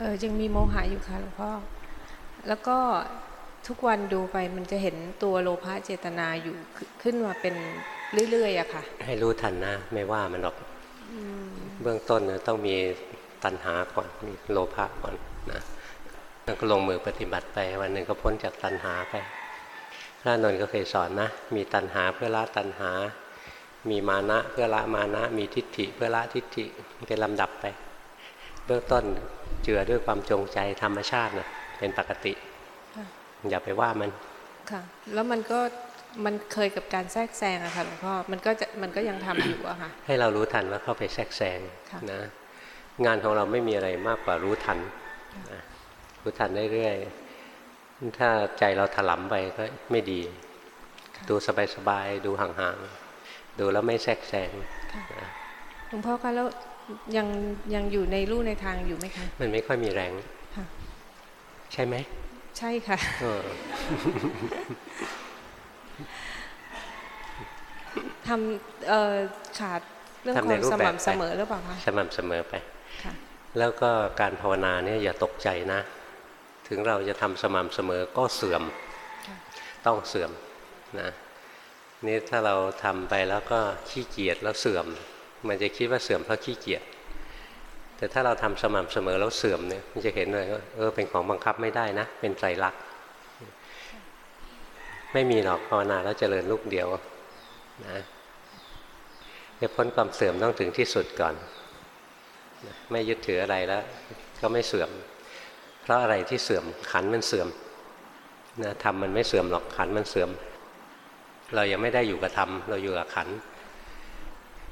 เออยังมีโมหะอยู่ค่ะหลวงพ่อแล้วก็ทุกวันดูไปมันจะเห็นตัวโลภะเจตนาอยู่ขึ้นขึ้นมาเป็นเรื่อยๆอะค่ะ ให้รู้ทันนะ ไม่ว่ามันหรอกเบื้องต้นนะต้องมีตัณหาก่อนมีโลภะก่อนนะแล้วก็ลงมือปฏิบัติไปวันหนึ่งก็พ้นจากตัณหาไปพระนนท์ก็เคยสอนนะ มีตัณหาเพื่อละตัณหา มีมานะเพื่อละมานะ มีทิฏฐิเพื่อละทิฏฐิเป็นลำดับไป เบื้องต้นเจือด้วยความจงใจธรรมชาตินะเป็นปกติค่ะอย่าไปว่ามันค่ะ แล้วมันก็มันเคยกับการแทรกแซงอะค่ะหลวงพ่อมันก็จะมันก็ยังทำอยู่อะค่ะ ให้เรารู้ทันว่าเข้าไปแทรกแซงค่ะนะงานของเราไม่มีอะไรมากกว่ารู้ทันนะรู้ทันเรื่อยๆถ้าใจเราถลำไปก็ไม่ดี ดูสบายๆดูห่างๆดูแล้วไม่แทรกแซงค่ะนะหลวงพ่อคะแล้ว ยังยังอยู่ในรูในทางอยู่ไหมคะ มันไม่ค่อยมีแรงค่ะใช่ไหม ใช่ค่ะเออทำเอ่อขาดเรื่องความสม่ำเสมอหรือเปล่าคะสม่ำเสมอไปค่ะแล้วก็การภาวนาเนี่ยอย่าตกใจนะ ถึงเราจะทำสม่ำเสมอก็เสื่อมค่ะต้องเสื่อมนะนี่ถ้าเราทำไปแล้วก็ขี้เกียจแล้วเสื่อม มันจะคิดว่าเสื่อมเพราะขี้เกียจแต่ถ้าเราทำสม่ำเสมอแล้วเสื่อมเนี่ยมันจะเห็นเลยว่าเออเป็นของบังคับไม่ได้นะ เป็นไตรลักษณ์ไม่มีหรอกภาวนาแล้วเจริญลูกเดียวนะจะพ้นความเสื่อมต้องถึงที่สุดก่อน ไม่ยึดถืออะไรแล้ว ก็ไม่เสื่อม เพราะอะไรที่เสื่อมขันมันเสื่อมนะธรรมมันไม่เสื่อมหรอกขันมันเสื่อม เรายังไม่ได้อยู่กับธรรมเราอยู่กับขันธ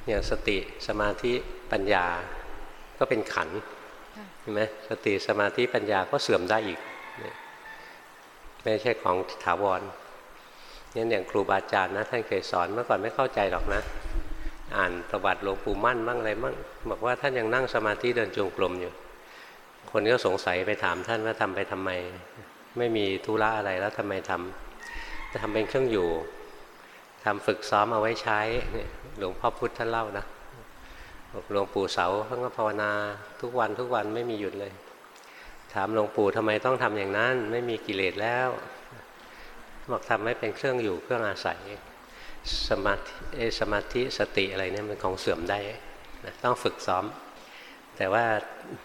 อย่างสติสมาธิปัญญาก็เป็นขันธ์ค่ะเห็นไหมสติสมาธิปัญญาก็เสื่อมได้อีกเนี่ยไม่ใช่ของถาวรเนี่ยอย่างครูบาอาจารย์นะท่านเคยสอนเมื่อก่อนไม่เข้าใจหรอกนะ อ่านประวัติหลวงปู่มั่นมั่งอะไรมั่งบอกว่าท่านยังนั่งสมาธิเดินจงกรมอยู่ คนก็สงสัยไปถามท่านว่าทำไปทำไม ไม่มีธุระอะไรแล้วทำไมทำจะทำเป็นเครื่องอยู่ทำฝึกซ้อมเอาไว้ใช้เนี่ย หลวงพ่อพุธท่านเล่านะหลวงปู่เสาท่านก็ภาวนาทุกวันทุกวันไม่มีหยุดเลย ถามหลวงปู่ทำไมต้องทำอย่างนั้น ไม่มีกิเลสแล้วบอกทำให้เป็นเครื่องอยู่เครื่องอาศัยสมาธิสมาธิสติอะไรเนี่ยมันของเสื่อมได้นะต้องฝึกซ้อม แต่ว่า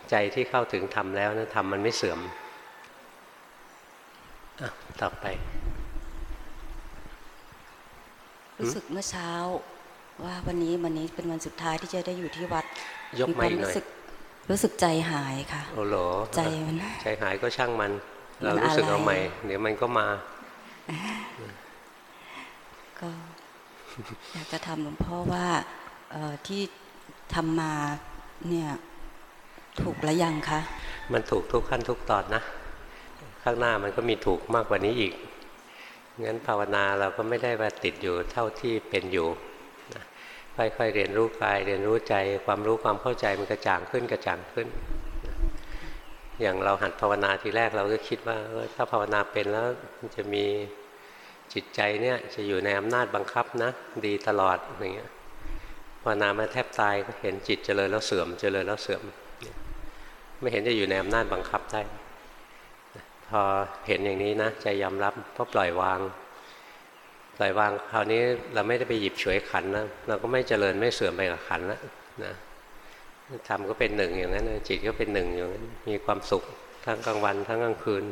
ใจที่เข้าถึงธรรมแล้วนะธรรมมันไม่เสื่อมอะต่อไป รู้สึกเมื่อเช้า ว่าวันนี้วันนี้เป็นวันสุดท้ายที่จะได้อยู่ที่วัดยกมีไม้ความหน่อรู้ยสึกรู้สึกใจหายค่ะโอ้โหใจมันใจหายก็ช่างมันมันเรารู้สึกอะไรเอาใหม่เดี๋ยวมันก็มา ก็อยากจะทำหลวงพ่อว่าเอ่อที่ทำมาเนี่ยถูกแล้วยังคะมันถูกทุกขั้นทุกตอนนะ ข้างหน้ามันก็มีถูกมากกว่านี้อีกงั้นภาวนาเราก็ไม่ได้ว่าติดอยู่เท่าที่เป็นอยู่นะ ค่อยๆเรียนรู้กายเรียนรู้ใจความรู้ความเข้าใจมันกระจ่างขึ้นกระจ่างขึ้น อย่างเราหัดภาวนาทีแรกเราก็คิดว่าถ้าภาวนาเป็นแล้วจะมีจิตใจเนี่ยจะอยู่ในอำนาจบังคับนะ ดีตลอดอย่างเงี้ยภาวนามาแทบตายก็เห็นจิตเจริญแล้วเสื่อมเจริญแล้วเสื่อม ไม่เห็นจะอยู่ในอำนาจบังคับได้ พอเห็นอย่างนี้นะใจยอมรับก็ปล่อยวาง ปล่อยวางคราวนี้เราไม่ได้ไปหยิบฉวยขันนะเราก็ไม่เจริญไม่เสื่อมไปกับขันแล้วนะทำก็เป็นหนึ่งอย่างนั้นจิตก็เป็นหนึ่งอย่างนั้นมีความสุขทั้งกลางวันทั้งกลางคืน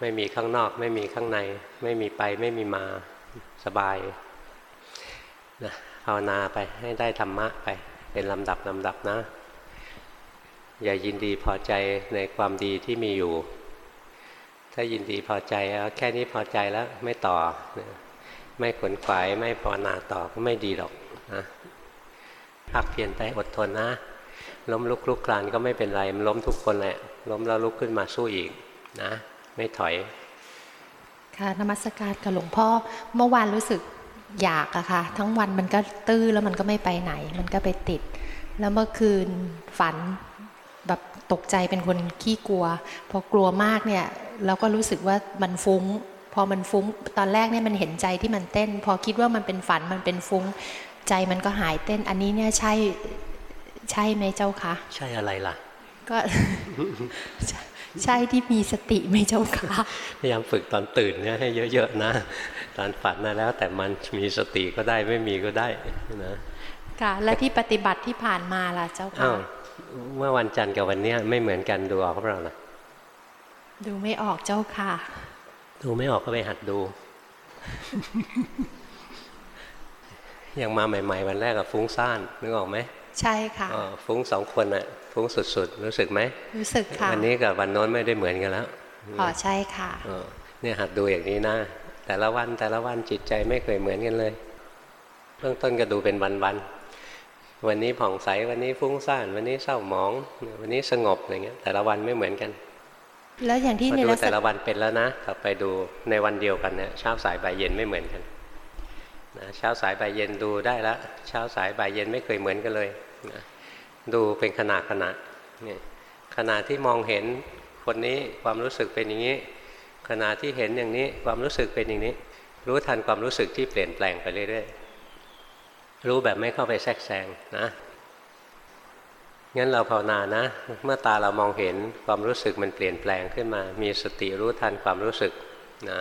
ไม่มีข้างนอก ไม่มีข้างใน ไม่มีไปไม่มีมาสบายนะภาวนาไปให้ได้ธรรมะไป เป็นลำดับลำดับนะ อย่ายินดีพอใจในความดีที่มีอยู่ ถ้ายินดีพอใจแล้วแค่นี้พอใจแล้วไม่ต่อ ไม่ขวนขวายไม่ภาวนาต่อก็ไม่ดีหรอกนะพักเพียรไปอดทนนะ ล้มลุกลุกคลานก็ไม่เป็นไรมันล้มทุกคนแหละ ล้มแล้วลุกขึ้นมาสู้อีกนะ ไม่ถอย ค่ะนมัสการกับหลวงพ่อเมื่อวานรู้สึกอยากอะค่ะ ทั้งวันมันก็ตื้อแล้วมันก็ไม่ไปไหน มันก็ไปติด แล้วเมื่อคืนฝัน ตกใจเป็นคนขี้กลัว พอกลัวมากเนี่ยเราก็รู้สึกว่ามันฟุง้ง พอมันฟุ้งตอนแรกเนี่ยมันเห็นใจที่มันเต้น พอคิดว่ามันเป็นฝันมันเป็นฟุ้ง ใจมันก็หายเต้น อันนี้เนี่ยใช่ใช่ไหมเจ้าคะใช่อะไรล่ะ ก็ใช่ใช่ที่มีสติไหม่เจ้าค่ะพยายามฝึกตอนตื่นเนี่ยให้เยอะๆนะ ตอนฝันนะแล้ว แต่มันมีสติก็ได้ไม่มีก็ได้นะค่ะและที่ปฏิบัติที่ผ่านมาล่ะเจ้าอ้าค่ะว เมื่อวันจันทร์กับวันเนี้ยไม่เหมือนกันดูออกเปล่าล่ะดูไม่ออกเจ้าค่ะ ดูไม่ออกก็ไปหัดดู อย่างมาใหม่ ๆ วันแรกกับฟุ้งซ่านนึกออกไหมใช่ค่ะอ๋อฟุ้งสองคนน่ะฟุ้งสุดๆ รู้สึกไหมรู้สึกค่ะวันนี้กับวันโน้นไม่ได้เหมือนกันแล้วอ๋อใช่ค่ะอ๋อเนี่ยหัดดูอย่างนี้นะแต่ละวันแต่ละวันจิตใจไม่เคยเหมือนกันเลยเบื้องต้นก็ดูเป็นวันๆ วันนี้ผ่องใสวันนี้ฟุ้งซ่านวันนี้เศร้าหมอง วันนี้สงบอะไรเงี้ย แต่ละวันไม่เหมือนกัน แล้วอย่างที่พอในดูลักษแต่ณะละวันเป็นแล้วนะต่อไปดูในวันเดียวกันเนี่ยเช้าสายบ่ายเย็นไม่เหมือนกันนะเช้าสายบ่ายเย็นดูได้แล้วเช้าสายบ่ายเย็นไม่เคยเหมือนกันเลยนะดูเป็นขณะขณะเนี่ยขณะที่มองเห็นคนนี้ความรู้สึกเป็นอย่างนี้ ขณะที่เห็นอย่างนี้ความรู้สึกเป็นอย่างนี้ รู้ทันความรู้สึกที่เปลี่ยนแปลงไปเรื่อยๆ รู้แบบไม่เข้าไปแทรกแซงนะงั้นเราภาวนานะ เมื่อตาเรามองเห็นความรู้สึกมันเปลี่ยนแปลงขึ้นมา มีสติรู้ทันความรู้สึกนะ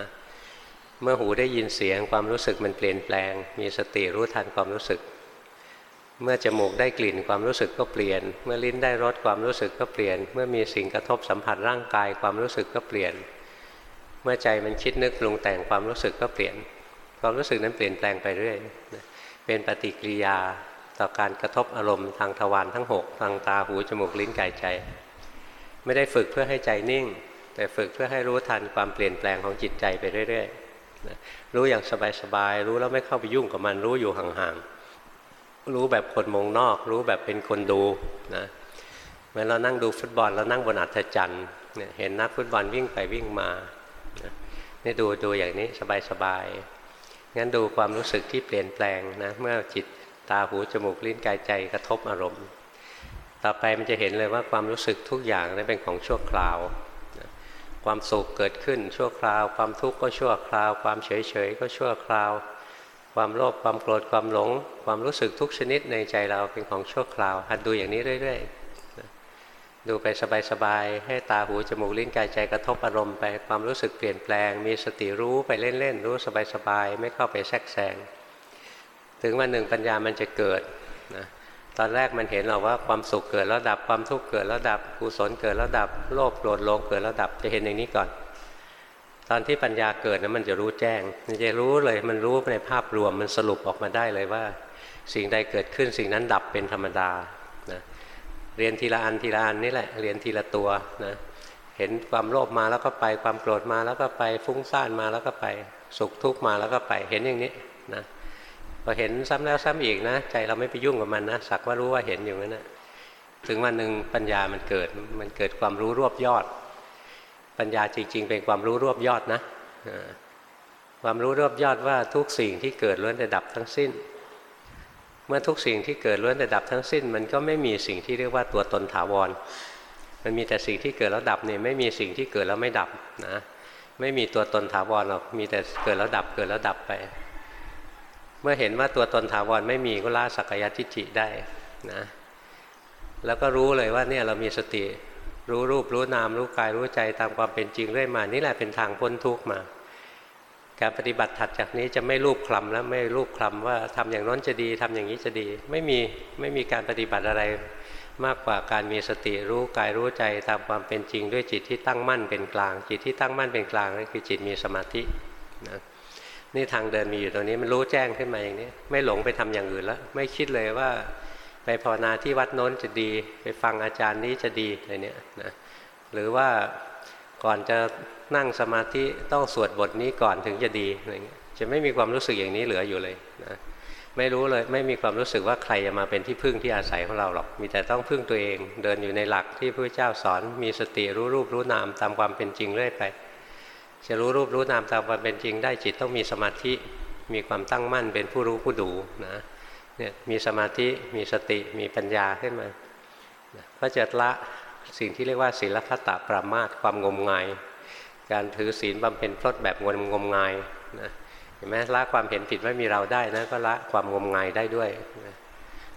เมื่อหูได้ยินเสียงความรู้สึกมันเปลี่ยนแปลง มีสติรู้ทันความรู้สึก เมื่อจมูกได้กลิ่นความรู้สึกก็เปลี่ยน เมื่อลิ้นได้รสความรู้สึกก็เปลี่ยน เมื่อมีสิ่งกระทบสัมผัสร่างกายความรู้สึกก็เปลี่ยน เมื่อใจมันคิดนึกปรุงแต่งความรู้สึกก็เปลี่ยน ความรู้สึกนั้นเปลี่ยนแปลงไปเรื่อย เป็นปฏิกิริยาต่อการกระทบอารมณ์ทางทวารทั้ง 6 ทางตาหูจมูกลิ้นกายใจ ไม่ได้ฝึกเพื่อให้ใจนิ่ง แต่ฝึกเพื่อให้รู้ทันความเปลี่ยนแปลงของจิตใจไปเรื่อยๆรู้อย่างสบายๆรู้แล้วไม่เข้าไปยุ่งกับมันรู้อยู่ห่างๆรู้แบบคนมองนอก รู้แบบเป็นคนดูนะเหมือนเรานั่งดูฟุตบอลเรานั่งบนอัฐจันทร์เนี่ยเห็นนักฟุตบอลวิ่งไปวิ่งมานี่ดูดูอย่างนี้สบายๆ งั้นดูความรู้สึกที่เปลี่ยนแปลงนะเมื่อจิตตาหูจมูกลิ้นกายใจกระทบอารมณ์ ต่อไปมันจะเห็นเลยว่าความรู้สึกทุกอย่างนั้นเป็นของชั่วคราว ความสุขเกิดขึ้นชั่วคราว ความทุกข์ก็ชั่วคราว ความเฉยเฉยก็ชั่วคราว ความโลภความโกรธความหลง ความรู้สึกทุกชนิดในใจเราเป็นของชั่วคราวหัดดูอย่างนี้เรื่อย ๆ ดูไปสบายๆให้ตาหูจมูกลิ้นกายใจกระทบอารมณ์ไปความรู้สึกเปลี่ยนแปลง มีสติรู้ไปเล่นๆรู้สบายๆไม่เข้าไปแทรกแซงถึงวันหนึ่งปัญญามันจะเกิดนะตอนแรกมันเห็นเราว่าความสุขเกิดแล้วดับความทุกข์เกิดแล้วดับกุศลเกิดแล้วดับโลภโกรธหลงเกิดแล้วดับจะเห็นอย่างนี้ก่อน ตอนที่ปัญญาเกิดนะมันจะรู้แจ้งมันจะรู้เลยมันรู้ในภาพรวมมันสรุปออกมาได้เลยว่า สิ่งใดเกิดขึ้นสิ่งนั้นดับเป็นธรรมดา เรียนทีละอันทีละอันนี่แหละเรียนทีละตัวนะเห็นความโลภมาแล้วก็ไปความโกรธมาแล้วก็ไปฟุ้งซ่านมาแล้วก็ไปสุขทุกข์มาแล้วก็ไปเห็นอย่างนี้นะพอเห็นซ้ำแล้วซ้ำอีกนะ ใจเราไม่ไปยุ่งกับมันนะสักว่ารู้ว่าเห็นอยู่นั่นนะถึงวันหนึ่งปัญญามันเกิดมันเกิดความรู้รวบยอด ปัญญาจริง ๆ เป็นความรู้รวบยอดนะความรู้รวบยอดว่าทุกสิ่งที่เกิดล้วนแต่ดับทั้งสิ้น เมื่อทุกสิ่งที่เกิดล้วนแต่ดับทั้งสิ้น มันก็ไม่มีสิ่งที่เรียกว่าตัวตนถาวร มันมีแต่สิ่งที่เกิดแล้วดับเนี่ยไม่มีสิ่งที่เกิดแล้วไม่ดับนะไม่มีตัวตนถาวรหรอกมีแต่เกิดแล้วดับเกิดแล้วดับไป เมื่อเห็นว่าตัวตนถาวรไม่มีก็ละสักยทิฏฐิได้นะแล้วก็รู้เลยว่าเนี่ยเรามีสติรู้รูปรู้นามรู้กายรู้ใจตามความเป็นจริงเรื่อยมานี่แหละเป็นทางพ้นทุกข์มา การปฏิบัติถัดจากนี้จะไม่รูปคลำแล้วไม่รูปคลำว่าทำอย่างน้นจะดีทำอย่างนี้จะดี ไม่มีไม่มีการปฏิบัติอะไร มากกว่าการมีสติรู้กายรู้ใจตามความเป็นจริงด้วยจิตที่ตั้งมั่นเป็นกลาง จิตที่ตั้งมั่นเป็นกลางนั่นคือจิตมีสมาธินะนี่ทางเดินมีอยู่ตรงนี้มันรู้แจ้งขึ้นมาอย่างนี้ไม่หลงไปทำอย่างอื่นแล้ว ไม่คิดเลยว่าไปภาวนาที่วัดโน้นจะดี ไปฟังอาจารย์นี้จะดีอะไรเนี้ยนะหรือว่าก่อนจะ นั่งสมาธิต้องสวดบทนี้ก่อนถึงจะดีอะไรเงี้ยจะไม่มีความรู้สึกอย่างนี้เหลืออยู่เลยนะไม่รู้เลยไม่มีความรู้สึกว่าใครจะมาเป็นที่พึ่งที่อาศัยของเราหรอก มีแต่ต้องพึ่งตัวเองเดินอยู่ในหลักที่พระเจ้าสอนมีสติรู้รูปรู้นามตามความเป็นจริงเรื่อยไป จะรู้รูปรู้นามตามความเป็นจริงได้จิตต้องมีสมาธิมีความตั้งมั่นเป็นผู้รู้ผู้ดูนะเนี่ยมีสมาธิมีสติมีปัญญาขึ้นมาก็จะละสิ่งที่เรียกว่าศีลพัตตปรามาตความงมงาย การถือศีลบำเพ็ญพรตแบบงมงมงายนะเห็นไหมละความเห็นผิดว่ามีเราได้นะก็ละความงมงายได้ด้วยนะ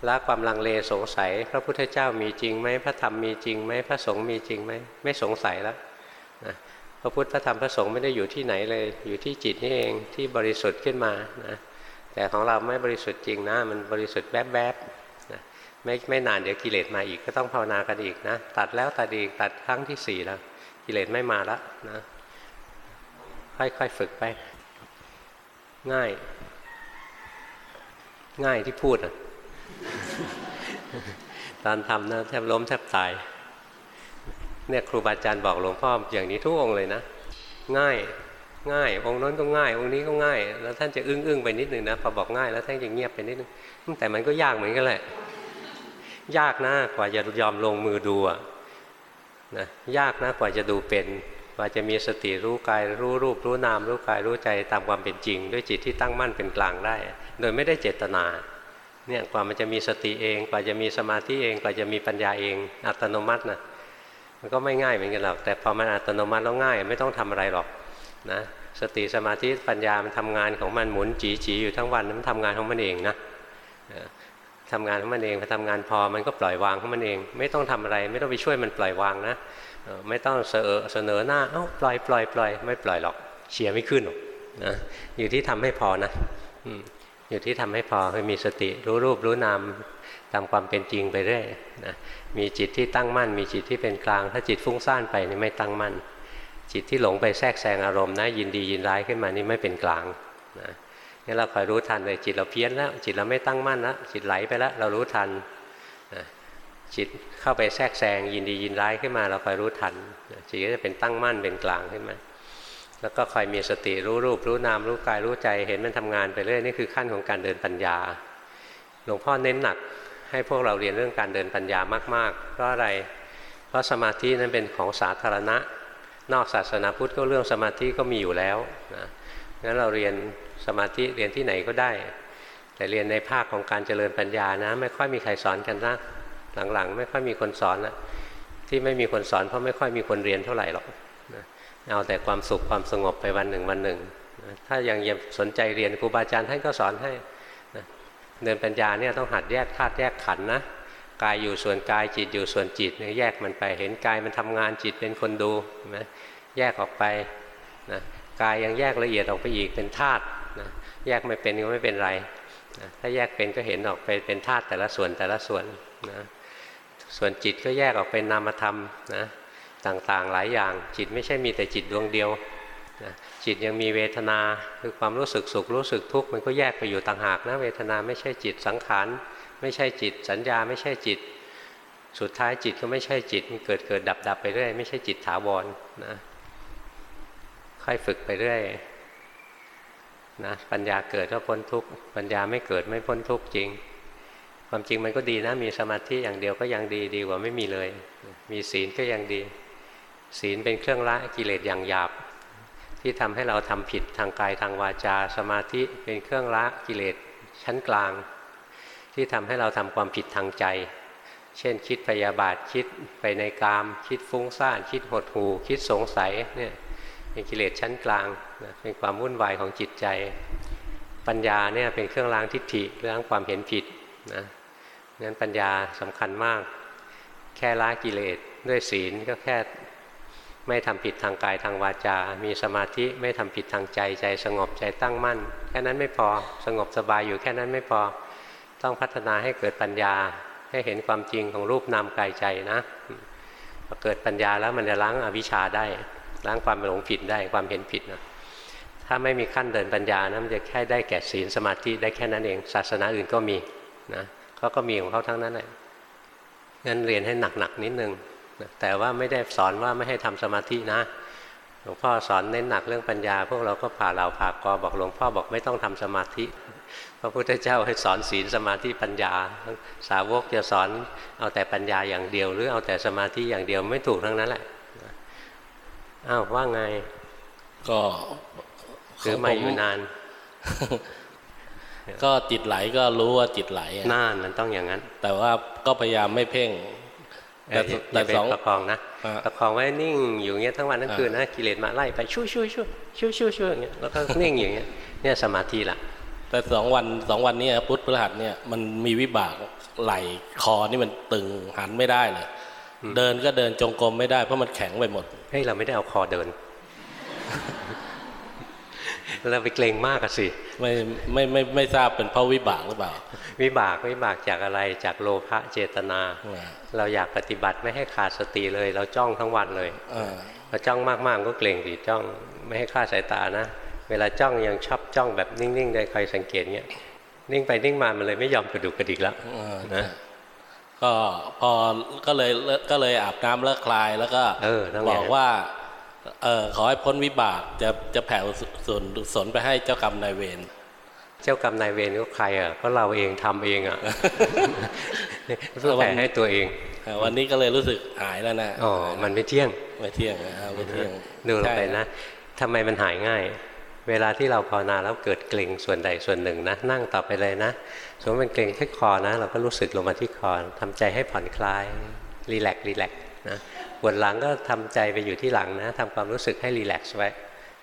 ละความลังเลสงสัย พระพุทธเจ้ามีจริงไหมพระธรรมมีจริงไหมพระสงฆ์มีจริงไหมไม่สงสัยแล้วนะพระพุทธพระธรรมพระสงฆ์ไม่ได้อยู่ที่ไหนเลย อยู่ที่จิตนี่เองที่บริสุทธิ์ขึ้นมานะแต่ของเราไม่บริสุทธิ์จริงนะ มันบริสุทธิ์แวบๆนะไม่ไม่นานเดี๋ยวกิเลสมาอีกก็ต้องภาวนากันอีกนะ ตัดแล้วตัดอีกตัดครั้งที่สี่แล้วกิเลสไม่มาแล้วนะ ค่อยๆฝึกไป ง่าย ง่ายที่พูดอะตอนทำนะแทบล้มแทบตาย เนี่ยครูบาอาจารย์บอกหลวงพ่ออย่างนี้ทุกองเลยนะ ง่ายง่าย องค์นั้นก็ง่าย องค์นี้ก็ง่าย แล้วท่านจะอึ้งอึ้งไปนิดนึงนะพอบอกง่ายแล้วท่านจะเงียบไปนิดนึงแต่มันก็ยากเหมือนกันแหละ ยากนะกว่าจะยอมลงมือดูอะนะยากนะกว่าจะดูเป็น กว่าจะมีสติรู้กายรู้รูปรู้นาม รู้กายรู้ใจตามความเป็นจริง ด้วยจิตที่ตั้งมั่นเป็นกลางได้ โดยไม่ได้เจตนาเนี่ยกว่ามันจะมีสติเอง กว่าจะมีสมาธิเอง กว่าจะมีปัญญาเอง อัตโนมัตินะมันก็ไม่ง่ายเหมือนกันหรอกแต่พอมันอัตโนมัติแล้วง่าย ไม่ต้องทำอะไรหรอกนะสติสมาธิปัญญามันทำงานของมันหมุนจีจีอยู่ทั้งวันมันทำงานของมันเองนะทำงานของมันเองพอทำงานพอมันก็ปล่อยวางของมันเอง ไม่ต้องทำอะไร ไม่ต้องไปช่วยมันปล่อยวางนะ ไม่ต้องเสนอเสนอหน้าเอ้าปล่อยปล่อยปล่อยไม่ปล่อยหรอกเชียร์ไม่ขึ้นหรอกนะอยู่ที่ทำให้พอนะอยู่ที่ทำให้พอคือมีสติรู้รูปรู้นามตามความเป็นจริงไปเรื่อยนะมีจิตที่ตั้งมั่น มีจิตที่เป็นกลาง ถ้าจิตฟุ้งซ่านไปนี่ไม่ตั้งมั่น จิตที่หลงไปแทรกแซงอารมณ์นะยินดียินร้ายขึ้นมานี่ไม่เป็นกลางนะนี่เราคอยรู้ทันเลยจิตเราเพี้ยนแล้ว จิตเราไม่ตั้งมั่นแล้วจิตไหลไปแล้วเรารู้ทัน จิตเข้าไปแทรกแซงยินดียินร้ายขึ้นมา เราคอยรู้ทันจิตก็จะเป็นตั้งมั่นเป็นกลางขึ้นมา แล้วก็คอยมีสติรู้รูป รู้นามรู้กายรู้ใจเห็นมันทำงานไปเรื่อยนี่คือขั้นของการเดินปัญญา หลวงพ่อเน้นหนักให้พวกเราเรียนเรื่องการเดินปัญญามาก ๆ เพราะอะไร เพราะสมาธินั้นเป็นของสาธารณะ นอกศาสนาพุทธก็เรื่องสมาธิก็มีอยู่แล้วนะงั้นเราเรียนสมาธิเรียนที่ไหนก็ได้ แต่เรียนในภาคของการเจริญปัญญานะ ไม่ค่อยมีใครสอนกันนะ หลังๆ ไม่ค่อยมีคนสอนนะที่ไม่มีคนสอนเพราะไม่ค่อยมีคนเรียนเท่าไหร่หรอกเอาแต่ความสุขความสงบไปวันหนึ่งวันหนึ่ง ถ้ายังยังสนใจเรียนครูบาอาจารย์ท่านก็สอนให้เดินปัญญาเนี่ยต้องหัดแยกธาตุแยกขันธ์นะกายอยู่ส่วนกายจิตอยู่ส่วนจิตเนี่ยแยกมันไปเห็นกายมันทำงานจิตเป็นคนดูนไหมแยกออกไปนะกายยังแยกละเอียดออกไปอีกเป็นธาตุนะแยกไม่เป็นก็ไม่เป็นไรนะถ้าแยกเป็นก็เห็นออกไปเป็นธาตุแต่ละส่วนแต่ละส่วนนะ ส่วนจิตก็แยกออกเป็นนามธรรมนะต่างๆหลายอย่าง จิตไม่ใช่มีแต่จิตดวงเดียวนะจิตยังมีเวทนาคือความรู้สึกสุขรู้สึกทุกข์มันก็แยกไปอยู่ต่างหากนะเวทนาไม่ใช่จิตสังขารไม่ใช่จิต สัญญาไม่ใช่จิต สุดท้ายจิตก็ไม่ใช่จิตมันเกิดเกิดดับดับไปเรื่อยไม่ใช่จิตถาวรนะค่อยฝึกไปเรื่อยนะปัญญาเกิดก็พ้นทุกข์ปัญญาไม่เกิดไม่พ้นทุกข์จริง ความจริงมันก็ดีนะมีสมาธิอย่างเดียวก็ยังดีดีกว่าไม่มีเลย มีศีลก็ยังดี ศีลเป็นเครื่องละกิเลสอย่างหยาบ ที่ทำให้เราทำผิดทางกายทางวาจา สมาธิเป็นเครื่องละกิเลสชั้นกลาง ที่ทำให้เราทำความผิดทางใจ เช่นคิดพยาบาทคิดไปในกาม คิดฟุ้งซ่านคิดหดหู่คิดสงสัยเนี่ยเป็นกิเลสชั้นกลางเป็นความวุ่นวายของจิตใจ ปัญญาเนี่ยเป็นเครื่องล้างทิฏฐิล้างความเห็นผิดนะ นั้นปัญญาสำคัญมาก แค่ละกิเลสด้วยศีลก็แค่ไม่ทำผิดทางกายทางวาจา มีสมาธิไม่ทำผิดทางใจใจสงบใจตั้งมั่น แค่นั้นไม่พอสงบสบายอยู่แค่นั้นไม่พอต้องพัฒนาให้เกิดปัญญาให้เห็นความจริงของรูปนามกายใจนะพอเกิดปัญญาแล้วมันจะล้างอาวิชชาได้ ล้างความหลงผิดได้ความเห็นผิดนะถ้าไม่มีขั้นเดินปัญญานะมันจะแค่ได้แก่ศีลสมาธิได้แค่นั้นเอง ศาสนาอื่นก็มีนะ เขาก็มีของเขาทั้งนั้นเลยงั้นเรียนให้หนักๆนิดนึงนะแต่ว่าไม่ได้สอนว่าไม่ให้ทำสมาธินะหลวงพ่อสอนเน้นหนักเรื่องปัญญา พวกเราก็ผ่าเหล่าผ่ากอบอกหลวงพ่อบอกไม่ต้องทำสมาธิพระพุทธเจ้าให้สอนศีลสมาธิปัญญา สาวกจะสอนเอาแต่ปัญญาอย่างเดียว หรือเอาแต่สมาธิอย่างเดียวไม่ถูกทั้งนั้นแหละอ้าวว่าไง ก็หรือไม่อยู่นาน ก็จิตไหลก็รู้ว่าจิตไหลอะน่านมันต้องอย่างนั้น แต่ว่าก็พยายามไม่เพ่งแต่เอ่อแต่อย่าไปสองประคองนะอ่าประคองไว้นิ่งอยู่อย่างเงี้ยทั้งวันทั้งคืนนะกิเลสมาไล่ไปชู่ชู่ชู่ชู่ชู่ชู่อย่างเงี้ยแล้วก็นิ่งอย่างเงี้ยเนี่ยสมาธิละแต่สองวันสองวันเนี้พุธพฤหัสเนี่ยมันมีวิบากไหลคอนี่มันตึงหันไม่ได้เลยเดินก็เดินจงกรมไม่ได้เพราะมันแข็งไปหมดเฮ้ยเราไม่ได้เอาคอเดิน เราไปเกรงมากอะสิไม่ไม่ไม่ไม่ทราบเป็นเพราะวิบากหรือเปล่า วิบากวิบากจากอะไรจากโลภะเจตนา เราอยากปฏิบัติไม่ให้ขาดสติเลย เราจ้องทั้งวันเลยเออเราจ้องมากๆก็เกรงดิจ้องไม่ให้คลาดสายตานะ เวลาจ้องยังชอบจ้องแบบนิ่งๆได้ใครสังเกตเงี้ยนิ่งไปนิ่งมามันเลยไม่ยอมกระดุกกระดิกแล้วเออนะก็พอก็เลยก็เลยอาบน้ำเลิกคลายแล้วก็เออนั่นแหบละอกว่า เออขอให้พ้นวิบากจะจะแผ่ส่วนกุศลไปให้เจ้ากรรมนายเวรเจ้ากรรมนายเวรก็ใครอะก็เราเองทำเองอะเพื่อแผ่ให้ตัวเองเออวันนี้ก็เลยรู้สึกหายแล้วนะอ๋อมันไม่เที่ยงไม่เที่ยงนะไม่เที่ยงดูลงไปใช่นะทำไมมันหายง่าย เวลาที่เราภาวนาแล้วเกิดเกร็งส่วนใดส่วนหนึ่งนะ นั่งต่อไปเลยนะสมมติเป็นเกร็งที่คอนะ เราก็รู้สึกลงมาที่คอทำใจให้ผ่อนคลายรีแลกซ์รีแลกซ์นะ ปวดหลังก็ทำใจไปอยู่ที่หลังนะทำความรู้สึกให้รีแลกซ์ไว้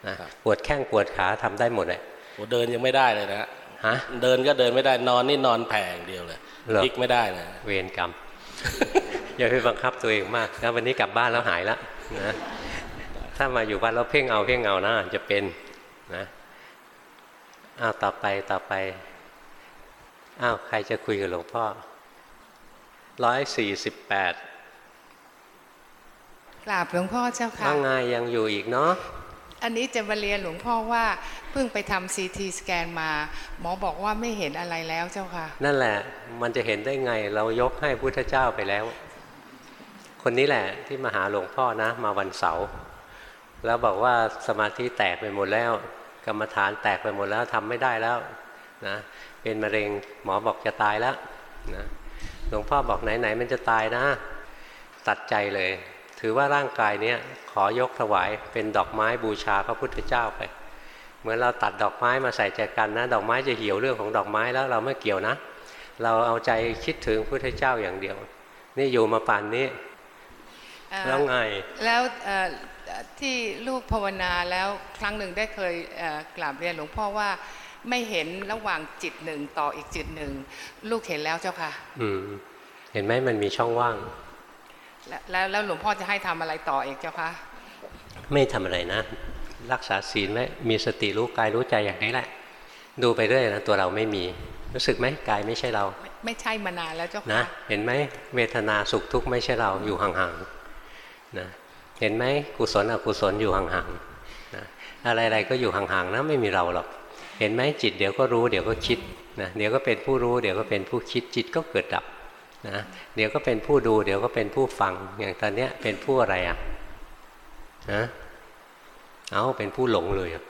นะปวดแข้งปวดขาทำได้หมดเลยโอ้เดินยังไม่ได้เลยนะฮะเดินก็เดินไม่ได้นอนนี่นอนแผงเดียวเลยเหรอพลิกไม่ได้นะเวรกรรมอย่าไปบังคับตัวเองมากแล้ววันนี้กลับบ้านแล้วหายแล้วนะถ้ามาอยู่บ้านแล้วเพ่งเอาเพ่งเอานะจะเป็นนะอ้าวต่อไปต่อไปอ้าวใครจะคุยกับหลวงพ่อร้อยสี่สิบแปด กราบหลวงพ่อเจ้าค่ะว่าไงยังอยู่อีกเนาะอันนี้จะมาเรียนหลวงพ่อว่าเพิ่งไปทำซีทีสแกนมา หมอบอกว่าไม่เห็นอะไรแล้วเจ้าค่ะ นั่นแหละ มันจะเห็นได้ไงเรายกให้พุทธเจ้าไปแล้ว คนนี้แหละที่มาหาหลวงพ่อนะ มาวันเสาร์แล้วบอกว่าสมาธิแตกไปหมดแล้ว กรรมฐานแตกไปหมดแล้วทำไม่ได้แล้วนะเป็นมะเร็งหมอบอกจะตายแล้วนะหลวงพ่อบอกไหนๆมันจะตายนะ ตัดใจเลย ถือว่าร่างกายเนี้ยขอยกถวายเป็นดอกไม้บูชาพระพุทธเจ้าไป เหมือนเราตัดดอกไม้มาใส่ใจกันนะ ดอกไม้จะเหี่ยวเรื่องของดอกไม้แล้วเราไม่เกี่ยวนะ เราเอาใจคิดถึงพุทธเจ้าอย่างเดียว นี่อยู่มาป่านนี้เอ่อแล้วไงแล้วเอ่อที่ลูกภาวนาแล้วครั้งหนึ่งได้เคยเอ่อกราบเรียนหลวงพ่อว่าไม่เห็นระหว่างจิตหนึ่งต่ออีกจิตหนึ่ง ลูกเห็นแล้วเจ้าค่ะอืมเห็นไหมมันมีช่องว่าง แล้วแล้วแล้วหลวงพ่อจะให้ทำอะไรต่ออีกเจ้าคะไม่ทำอะไรนะ รักษาศีลไว้มีสติรู้กายรู้ใจอย่างนี้แหละ ดูไปเรื่อยนะตัวเราไม่มีรู้สึกไหมกายไม่ใช่เรา ไม่ไม่ใช่มานานแล้วเจ้านะค่ะเห็นไหมเวทนาสุขทุกข์ไม่ใช่เราอยู่ห่างๆนะเห็นไหมกุศลอกุศลอยู่ห่างๆนะอะไรๆก็อยู่ห่างๆนะไม่มีเราหรอกเห็นไหมจิตเดี๋ยวก็รู้เดี๋ยวก็คิดนะเดี๋ยวก็เป็นผู้รู้เดี๋ยวก็เป็นผู้คิดจิตก็เกิดดับ นะเดี๋ยวก็เป็นผู้ดู เดี๋ยวก็เป็นผู้ฟัง อย่างตอนเนี้ยเป็นผู้อะไรอะนะเอาเป็นผู้หลงเลยอะ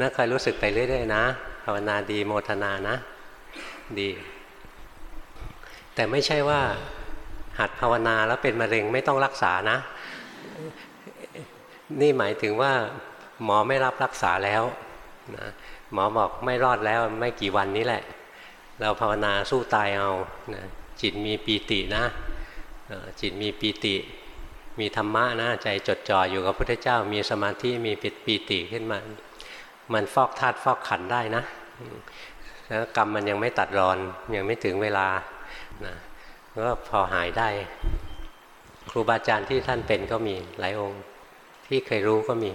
นะคอยรู้สึกไปเรื่อยๆนะภาวนาดีโมทนานะ ดี แต่ไม่ใช่ว่า หัดภาวนาแล้วเป็นมะเร็งไม่ต้องรักษานะ นี่หมายถึงว่า หมอไม่รับรักษาแล้วนะหมอบอกไม่รอดแล้วไม่กี่วันนี้แหละ เราภาวนาสู้ตายเอานะจิตมีปีตินะจิตมีปีติ มีธรรมะนะใจจดจ่ออยู่กับพระพุทธเจ้า มีสมาธิมีปิปีติขึ้นมา มันฟอกธาตุฟอกขันได้นะแล้วกรรมมันยังไม่ตัดรอนยังไม่ถึงเวลานะก็พอหายได้ ครูบาอาจารย์ที่ท่านเป็นก็มีหลายองค์ ที่เคยรู้ก็มี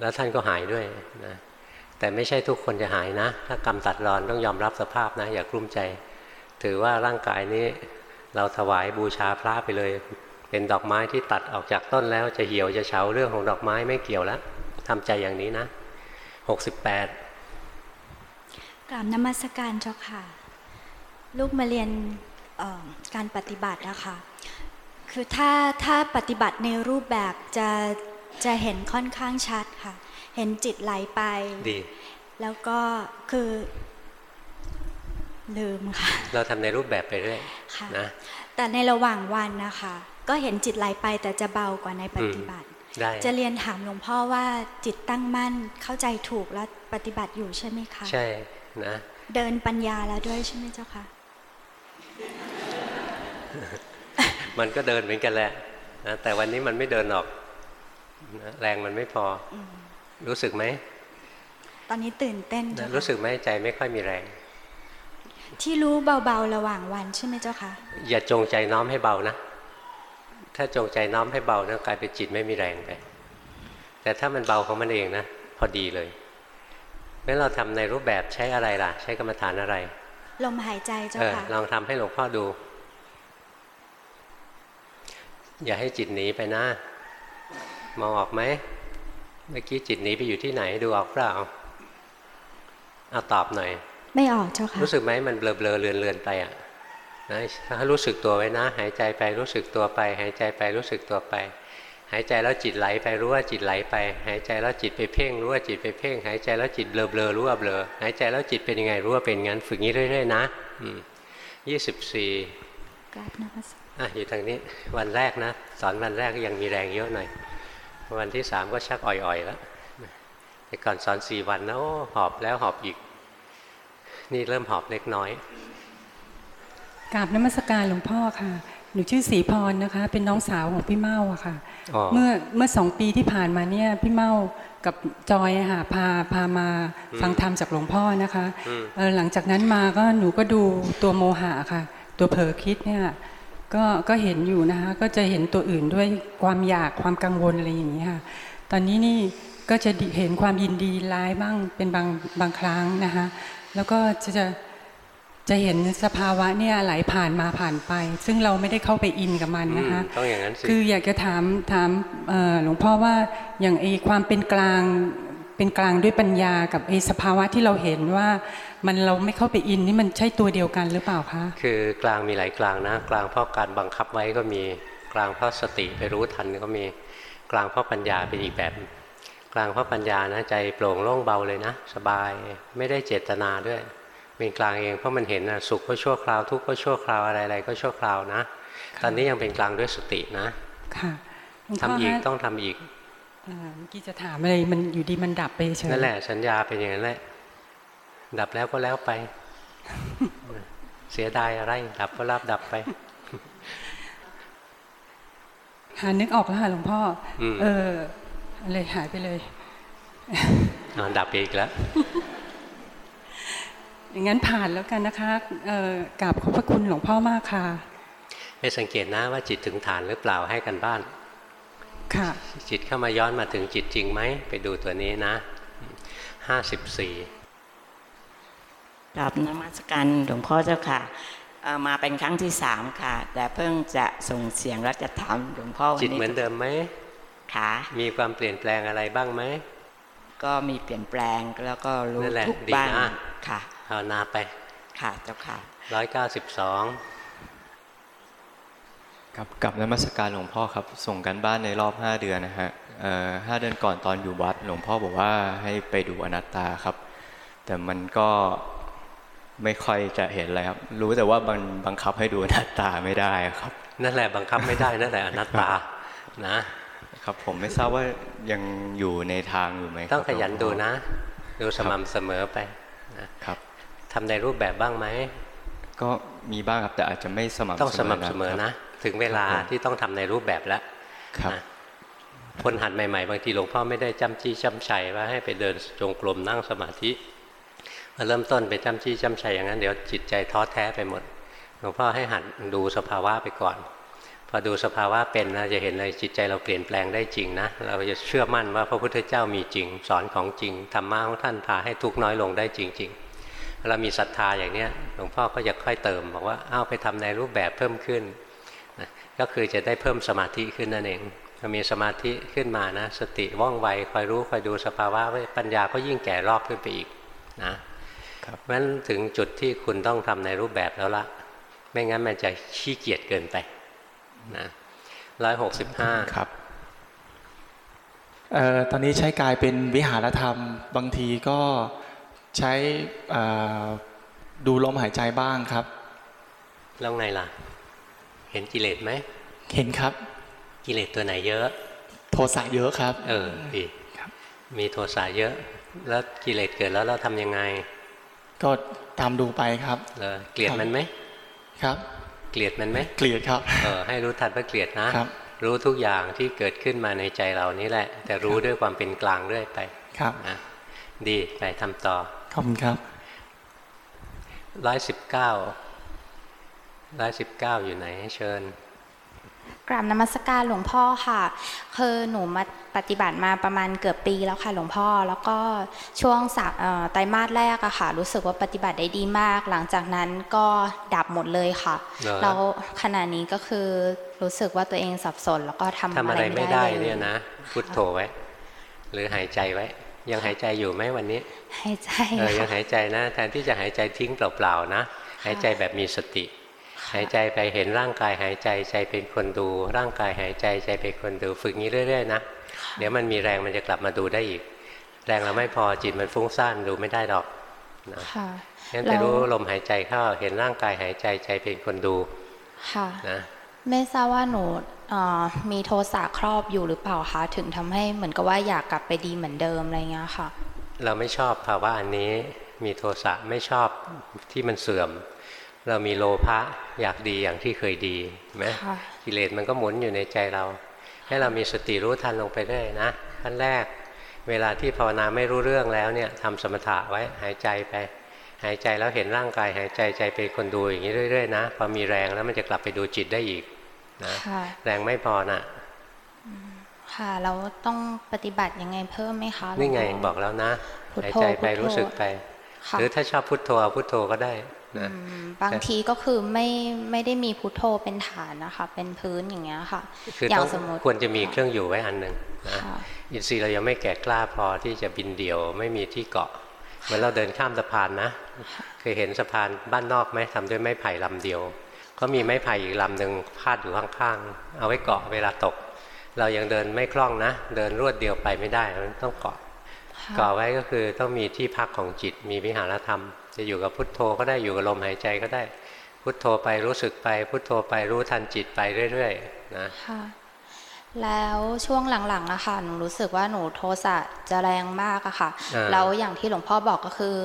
แล้วท่านก็หายด้วยนะ แต่ไม่ใช่ทุกคนจะหายนะ ถ้ากรรมตัดรอนต้องยอมรับสภาพนะ อย่ากลุ้มใจ ถือว่าร่างกายนี้เราถวายบูชาพระไปเลย เป็นดอกไม้ที่ตัดออกจากต้นแล้วจะเหี่ยวจะเฉาเรื่องของดอกไม้ไม่เกี่ยวแล้วทำใจอย่างนี้นะหกสิบแปดกราบนมัสการเจ้าค่ะ ลูกมาเรียนการปฏิบัตินะคะ คือถ้าถ้าปฏิบัติในรูปแบบจะจะเห็นค่อนข้างชัดค่ะ เห็นจิตไหลไป ดี แล้วก็คือ ลืมค่ะ เราทำในรูปแบบไปเรื่อยค่ะนะแต่ในระหว่างวันนะคะ ก็เห็นจิตไหลไปแต่จะเบากว่าในปฏิบัติได้จะเรียนถามหลวงพ่อว่าจิตตั้งมั่นเข้าใจถูกและปฏิบัติอยู่ใช่ไหมคะ ใช่นะเดินปัญญาแล้วด้วยใช่ไหมเจ้าคะมันก็เดินเหมือนกันแหละนะแต่วันนี้มันไม่เดินออกนะแรงมันไม่พออ รู้สึกไหม ตอนนี้ตื่นเต้นเจ้านะค่ะรู้สึกไหมใจไม่ค่อยมีแรง ที่รู้เบาๆระหว่างวันใช่ไหมเจ้าคะอย่าจงใจน้อมให้เบานะ ถ้าจงใจน้อมให้เบานะกลายเป็นจิตไม่มีแรงไป แต่ถ้ามันเบาของมันเองนะ พอดีเลยเมื่อเราทำในรูปแบบใช้อะไรล่ะ ใช้กรรมฐานอะไร ลมหายใจเจ้าเออค่ะลองทำให้หลวงพ่อดู อย่าให้จิตหนีไปนะ มองออกไหม เมื่อกี้จิตหนีไปอยู่ที่ไหนดูออกเปล่าเอาตอบหน่อย ไม่ออกเจ้าค่ะ รู้สึกไหมมันเบลอเบลอเลือนเลือนไปอะนะถ้ารู้สึกตัวไว้นะ หายใจไปรู้สึกตัวไป หายใจไปรู้สึกตัวไป หายใจแล้วจิตไหลไปรู้ว่าจิตไหลไป หายใจแล้วจิตไปเพ่งรู้ว่าจิตไปเพ่ง หายใจแล้วจิตเบลอเบลอรู้ว่าเบลอ หายใจแล้วจิตเป็นยังไงรู้ว่าเป็นงั้นฝึกงี้เรื่อยๆนะยี่สิบสี่กราบนมัสอะอยู่ทางนี้วันแรกนะ สอนวันแรกก็ยังมีแรงเยอะหน่อย วันที่สามก็ชักอ่อยๆแล้วแต่ก่อนสอนสี่วันนะโอ้หอบแล้วหอบอีก นี่เริ่มหอบเล็กน้อยกราบนมัสการหลวงพ่อค่ะ หนูชื่อศรีพรนะคะ เป็นน้องสาวของพี่เมาอะค่ะอ๋อเมื่อเมื่อสองปีที่ผ่านมาเนี่ยพี่เมากับจอยอะค่ะพาพามาฟังธรรมจากหลวงพ่อนะคะอืมเออหลังจากนั้นมาก็หนูก็ดูตัวโมหะค่ะ ตัวเผลอคิดเนี่ย ก็ก็เห็นอยู่นะคะก็จะเห็นตัวอื่นด้วยความอยากความกังวลอะไรอย่างนี้ยค่ะ ตอนนี้นี่ก็จะเห็นความยินดีร้ายบ้างเป็นบางบางครั้งนะคะแล้วก็จะจะจะเห็นสภาวะเนี่ยไหลผ่านมาผ่านไป ซึ่งเราไม่ได้เข้าไปอินกับมันนะคะอืมต้องอย่างนั้นสิคืออยากจะถามถามเอ่อหลวงพ่อว่าอย่างไอ้ความเป็นกลางเป็นกลางด้วยปัญญากับไอ้สภาวะที่เราเห็นว่า มันเราไม่เข้าไปอินนี่มันใช่ตัวเดียวกันหรือเปล่าคะ คือกลางมีหลายกลางนะ กลางเพราะการบังคับไว้ก็มีกลางเพราะสติไปรู้ทันก็มีกลางเพราะปัญญาเป็นอีกแบบ กลางเพราะปัญญานะใจโปร่งโล่งเบาเลยนะ สบายไม่ได้เจตนาด้วยเป็นกลางเองเพราะมันเห็นนะสุขก็ชั่วคราวทุกข์ก็ชั่วคราวอะไรๆก็ชั่วคราวนะ ตอนนี้ยังเป็นกลางด้วยสตินะ ค่ะหลวงทำพ่ออีกฮะต้องทำอีกเอ่อเมื่อกี้จะถามอะไรมันอยู่ดีมันดับไปเฉยนั่นแหละสัญญาเป็นอย่างนั้นแหละ ดับแล้วก็แล้วไป เสียดายอะไร ดับก็รับดับไปหานึกออกแล้วค่ะหลวงพ่ออมเอออะไรหายไปเลยอ่าดับไปอีกแล้ว อย่างนั้นผ่านแล้วกันนะคะเอ่อกราบขอบพระคุณหลวงพ่อมากค่ะให้สังเกตนะว่าจิตถึงฐานหรือเปล่าให้กันบ้าน ค่ะ จิตเข้ามาย้อนมาถึงจิตจริงไหม ไปดูตัวนี้นะห้าสิบสี่ กราบนมัสการหลวงพ่อเจ้าค่ะเอ่อมาเป็นครั้งที่สามค่ะ แต่เพิ่งจะส่งเสียงแล้วจะถามหลวงพ่อวันจิตนี้เหมือนเดิมไหมค่ะมีความเปลี่ยนแปลงอะไรบ้างไหมก็มีเปลี่ยนแปลงแล้วก็รู้นั่นแหละทุกดีบ้างนะค่ะภาวนาไปค่ะเจ้าค่ะร้อยเก้าสิบสองกับกับนมัสการหลวงพ่อครับ ส่งกันบ้านในรอบ5เดือนนะฮะเอ่อห้าเดือนก่อนตอนอยู่วัด หลวงพ่อบอกว่าให้ไปดูอนัตตาครับ แต่มันก็ ไม่ค่อยจะเห็นเลยครับ รู้แต่ว่ามันบังคับให้ดูอนัตตาไม่ได้ครับ นั่นแหละบังคับไม่ได้นั่นแหละอนัตตานะครับ ผมไม่ทราบว่ายังอยู่ในทางอยู่ไหมครับต้องขยันหลวงพ่ดูนะ ดูสม่ำเสมอไปนะครับทำในรูปแบบบ้างไหมก็มีบ้างครับแต่อาจจะไม่สม่ำต้องสม่ำเสมอครับนะ ถึงเวลาครับผมที่ต้องทำในรูปแบบแล้วครับนะคนหัดใหม่ๆ บางทีหลวงพ่อไม่ได้จำจี้จำชัยว่าให้ไปเดินจงกรมนั่งสมาธิมา เริ่มต้นไปจำจี้จำชัยอย่างนั้นเดี๋ยวจิตใจท้อแท้ไปหมดหลวงพ่อให้หัดดูสภาวะไปก่อน พอดูสภาวะเป็นนะจะเห็นเลยจิตใจเราเปลี่ยนแปลงได้จริงนะเราจะเชื่อมั่นว่าพระพุทธเจ้ามีจริง สอนของจริงธรรมะของท่านพาให้ทุกน้อยลงได้จริง ๆ เรามีศรัทธาอย่างเนี้ยหลวงพ่อก็จะค่อยเติมบอกว่าอ้าวไปทำในรูปแบบเพิ่มขึ้นนะก็คือจะได้เพิ่มสมาธิขึ้นนั่นเองพอมีสมาธิขึ้นมานะ สติว่องไวคอยรู้คอยดูสภาวะไว้ปัญญาก็ยิ่งแก่รอบขึ้นไปอีกนะ ครับเพราะฉะนั้นถึงจุดที่คุณต้องทำในรูปแบบแล้วละไม่งั้นมันจะขี้เกียจเกินไปนะร้อยหกสิบห้าครับเอ่อตอนนี้ใช้กายเป็นวิหารธรรม บางทีก็ใช้เอ่อดูลมหายใจบ้างครับแล้วไงล่ะ เห็นกิเลสไหมเห็นครับ กิเลสตัวไหนเยอะ โทสะเยอะครับ เออดีครับมีโทสะเยอะ แล้วกิเลสเกิดแล้วเราทำยังไง ก็ตามดูไปครับเหรอเกลียดมันไหมครับ เกลียดมันไหมเกลียดครับเออให้รู้ทันว่าเกลียดนะครับ รู้ทุกอย่างที่เกิดขึ้นมาในใจเรานี่แหละ แต่รู้ด้วยความเป็นกลางเรื่อยไปครับนะดีไปทำต่อขอบคุณครับร้อยสิบเก้าร้อยสิบเก้าอยู่ไหนเชิญ กราบนมัสการหลวงพ่อค่ะ คือหนูมาปฏิบัติมาประมาณเกือบปีแล้วค่ะหลวงพ่อ แล้วก็ช่วงสามเอ่อไตรมาสแรกอะค่ะ รู้สึกว่าปฏิบัติได้ดีมาก หลังจากนั้นก็ดับหมดเลยค่ะเหรอแล้วขณะนี้ก็คือรู้สึกว่าตัวเองสับสน แล้วก็ทำทำอะอะไรไรไม่ไม่ได้ได้เลยเนี่ยนะ พุทโธไว้ หรือหายใจไว้ ยังหายใจอยู่ไหมวันนี้ หายใจเออยังค่ะหายใจนะ แทนที่จะหายใจทิ้งเปล่าๆนะ หายใจแบบมีสติ หายใจไปเห็นร่างกายหายใจใจเป็นคนดู ร่างกายหายใจใจเป็นคนดูฝึกงี้เรื่อยๆนะเดี๋ยวมันมีแรงมันจะกลับมาดูได้อีก แรงเราไม่พอจิตมันฟุ้งซ่านดูไม่ได้หรอกนะค่ะงั้นไปรู้ลมหายใจเข้าเห็นร่างกายหายใจใจเป็นคนดูค่ะนะไม่ทราบว่าหนูเอ่อมีโทสะครอบอยู่หรือเปล่าคะถึงทำให้เหมือนกับว่าอยากกลับไปดีเหมือนเดิมอะไรเงี้ยค่ะ เราไม่ชอบภาวะอันนี้มีโทสะไม่ชอบที่มันเสื่อม เรามีโลภะอยากดีอย่างที่เคยดีเห็นไหมค่ะกิเลสมันก็หมุนอยู่ในใจเรา ให้เรามีสติรู้ทันลงไปเรื่อยนะขั้นแรก เวลาที่ภาวนาไม่รู้เรื่องแล้วเนี่ยทำสมถะไว้หายใจไปหายใจแล้วเห็นร่างกายหายใจใจเป็นคนดูอย่างนี้เรื่อยๆนะพอมีแรงแล้วมันจะกลับไปดูจิตได้อีกนะค่ะแรงไม่พอนะค่ะเราต้องปฏิบัติยังไงเพิ่มไหมคะหลวนี่ไงพ่บอกแล้วนะพุทโธหายใจไปพุทโธรู้สึกไปค่ะหรือถ้าชอบพุทโธเอาพุทโธก็ได้ นะอืมบางทีก็คือไม่ไม่ได้มีพุทโธเป็นฐานนะคะ เป็นพื้นอย่างเงี้ยค่ะ คืออย่าต้องงสมมติควรจะมีเครื่องอยู่ไว้อันหนึ่งนะค่ะอินทรีย์เรายังไม่แก่กล้าพอที่จะบินเดี่ยวไม่มีที่เกาะเหมือนเราเดินข้ามสะพานนะ เคยเห็นสะพานบ้านนอกไหมทำด้วยไม้ไผ่ลำเดียวเขามีไม้ไผ่อีกลำหนึ่งพาดอยู่ข้างๆ เอาไว้เกาะเวลาตก เรายังเดินไม่คล่องนะ เดินรวดเดียวไปไม่ได้มันต้องเกาะ เกาะไว้ก็คือต้องมีที่พักของจิต มีวิหารธรรม จะอยู่กับพุทโธก็ได้อยู่กับลมหายใจก็ได้ พุทโธไปรู้สึกไป พุทโธไปรู้ทันจิตไปเรื่อยๆนะค่ะแล้วช่วงหลังๆอะค่ะหนูรู้สึกว่าหนูโทสะจะแรงมากอะค่ะอ่าแล้วอย่างที่หลวงพ่อบอกก็คือ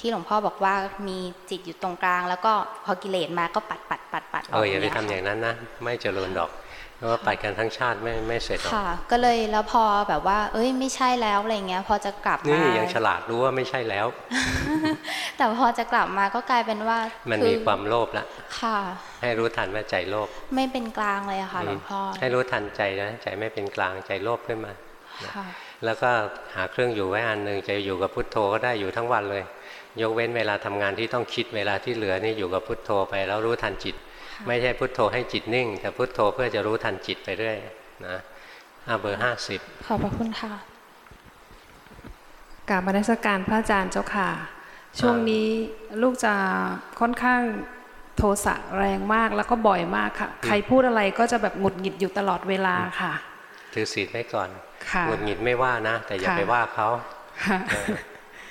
ที่หลวงพ่อบอกว่ามีจิตอยู่ตรงกลาง แล้วก็พอกิเลสมาก็ปัด ปัดปัดปัดอเออกออย่าไปเงี้ทำอย่างนั้นนะไม่เจริญดอกเพราะว่าไปกันทั้งชาติไม่ไม่เสร็จหรอกค่ะก็เลยแล้วพอแบบว่า เอ้ยไม่ใช่แล้วอะไรเงี้ย พอจะกลับนี่มายังฉลาดรู้ว่าไม่ใช่แล้ว แต่พอจะกลับมาก็กลายเป็นว่า มันคือมีความโลภละค่ะ ให้รู้ทันว่าใจโลภไม่เป็นกลางเลยอะค่ะหลวงพ่อให้รู้ทันใจนะใจไม่เป็นกลางใจโลภขึ้นมาค่ะแล้วก็หาเครื่องอยู่ไว้อันหนึ่งจะอยู่กับพุทโธก็ได้อยู่ทั้งวันเลย ยกเว้นเวลาทำงานที่ต้องคิดเวลาที่เหลือนี่อยู่กับพุทโธไปแล้วรู้ทันจิต ไม่ใช่พุทโธให้จิตนิ่ง แต่พุทโธเพื่อจะรู้ทันจิตไปเรื่อยนะอะเบอร์ห้าสิบขอบพระคุณค่ะกราบมนสการพระอาจารย์เจ้าค่ะ ช่วงนี้ลูกจะค่อนข้างโทสะแรงมากแล้วก็บ่อยมากค่ะ ใครพูดอะไรก็จะแบบหงุดหงิดอยู่ตลอดเวลาค่ะ ถือศีลไว้ก่อนค่ะหงุดหงิดไม่ว่านะ แต่อย่าค่ะไปว่าเขาค่ะเออ